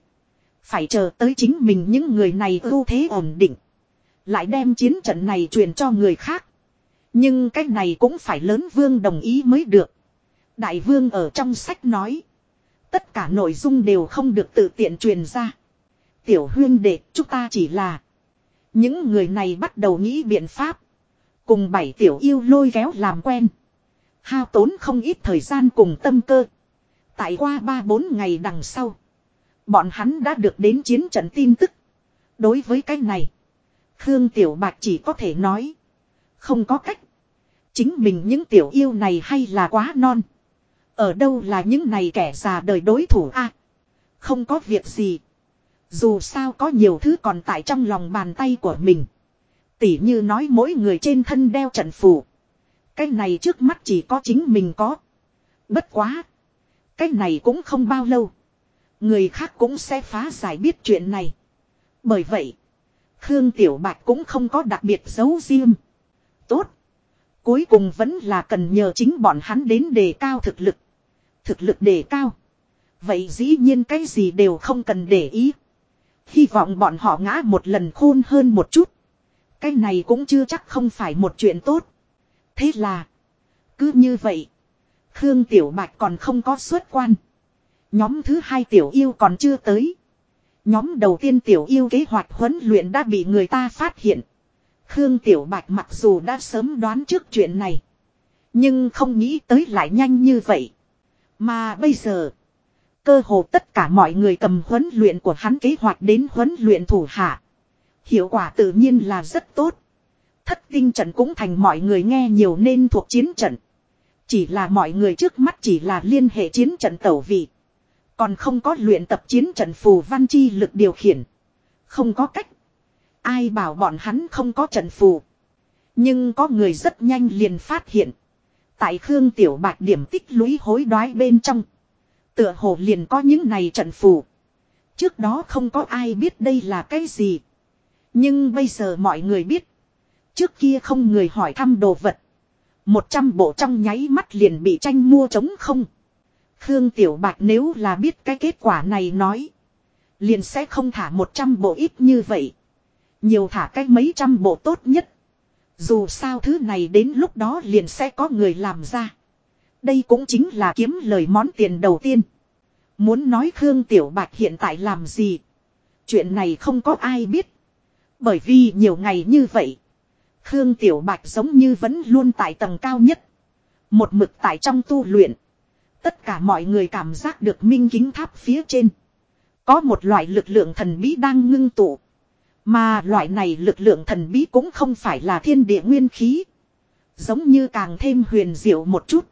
Speaker 1: Phải chờ tới chính mình những người này ưu thế ổn định. Lại đem chiến trận này truyền cho người khác. Nhưng cái này cũng phải lớn vương đồng ý mới được. Đại vương ở trong sách nói. Tất cả nội dung đều không được tự tiện truyền ra. Tiểu huyên đệ, chúng ta chỉ là. Những người này bắt đầu nghĩ biện pháp. Cùng bảy tiểu yêu lôi kéo làm quen. Hao tốn không ít thời gian cùng tâm cơ. Tại qua ba bốn ngày đằng sau. Bọn hắn đã được đến chiến trận tin tức. Đối với cái này. Khương Tiểu bạc chỉ có thể nói. Không có cách. Chính mình những tiểu yêu này hay là quá non. Ở đâu là những này kẻ già đời đối thủ a Không có việc gì. Dù sao có nhiều thứ còn tại trong lòng bàn tay của mình. Tỉ như nói mỗi người trên thân đeo trận phù. Cái này trước mắt chỉ có chính mình có. Bất quá. Cái này cũng không bao lâu. Người khác cũng sẽ phá giải biết chuyện này. Bởi vậy. Khương Tiểu Bạch cũng không có đặc biệt giấu riêng. Tốt. Cuối cùng vẫn là cần nhờ chính bọn hắn đến đề cao thực lực. Thực lực đề cao. Vậy dĩ nhiên cái gì đều không cần để ý. Hy vọng bọn họ ngã một lần khôn hơn một chút. Cái này cũng chưa chắc không phải một chuyện tốt. Thế là. Cứ như vậy. Khương Tiểu Bạch còn không có xuất quan. Nhóm thứ hai Tiểu Yêu còn chưa tới. Nhóm đầu tiên Tiểu Yêu kế hoạch huấn luyện đã bị người ta phát hiện. Khương Tiểu Bạch mặc dù đã sớm đoán trước chuyện này. Nhưng không nghĩ tới lại nhanh như vậy. Mà bây giờ. Cơ hồ tất cả mọi người cầm huấn luyện của hắn kế hoạch đến huấn luyện thủ hạ. Hiệu quả tự nhiên là rất tốt. Thất tinh trận cũng thành mọi người nghe nhiều nên thuộc chiến trận. Chỉ là mọi người trước mắt chỉ là liên hệ chiến trận tẩu vị. Còn không có luyện tập chiến trận phù văn chi lực điều khiển. Không có cách. Ai bảo bọn hắn không có trận phù. Nhưng có người rất nhanh liền phát hiện. Tại Khương Tiểu Bạch điểm tích lũy hối đoái bên trong. Tựa hồ liền có những này trận phù. Trước đó không có ai biết đây là cái gì. Nhưng bây giờ mọi người biết. Trước kia không người hỏi thăm đồ vật. Một trăm bộ trong nháy mắt liền bị tranh mua trống không. Khương Tiểu Bạch nếu là biết cái kết quả này nói. Liền sẽ không thả 100 bộ ít như vậy. Nhiều thả cách mấy trăm bộ tốt nhất. Dù sao thứ này đến lúc đó liền sẽ có người làm ra. Đây cũng chính là kiếm lời món tiền đầu tiên. Muốn nói Khương Tiểu Bạch hiện tại làm gì. Chuyện này không có ai biết. Bởi vì nhiều ngày như vậy. Khương Tiểu Bạch giống như vẫn luôn tại tầng cao nhất. Một mực tại trong tu luyện. Tất cả mọi người cảm giác được minh kính tháp phía trên. Có một loại lực lượng thần bí đang ngưng tụ. Mà loại này lực lượng thần bí cũng không phải là thiên địa nguyên khí. Giống như càng thêm huyền diệu một chút.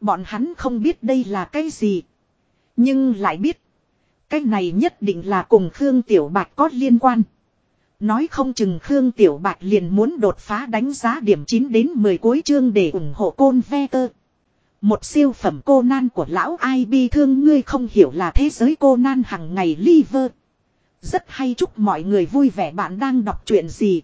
Speaker 1: Bọn hắn không biết đây là cái gì. Nhưng lại biết. Cái này nhất định là cùng Khương Tiểu Bạch có liên quan. Nói không chừng Khương Tiểu Bạch liền muốn đột phá đánh giá điểm 9 đến 10 cuối chương để ủng hộ côn ve tơ. Một siêu phẩm cô nan của lão ai bi thương ngươi không hiểu là thế giới cô nan hằng ngày liver. Rất hay chúc mọi người vui vẻ bạn đang đọc truyện gì.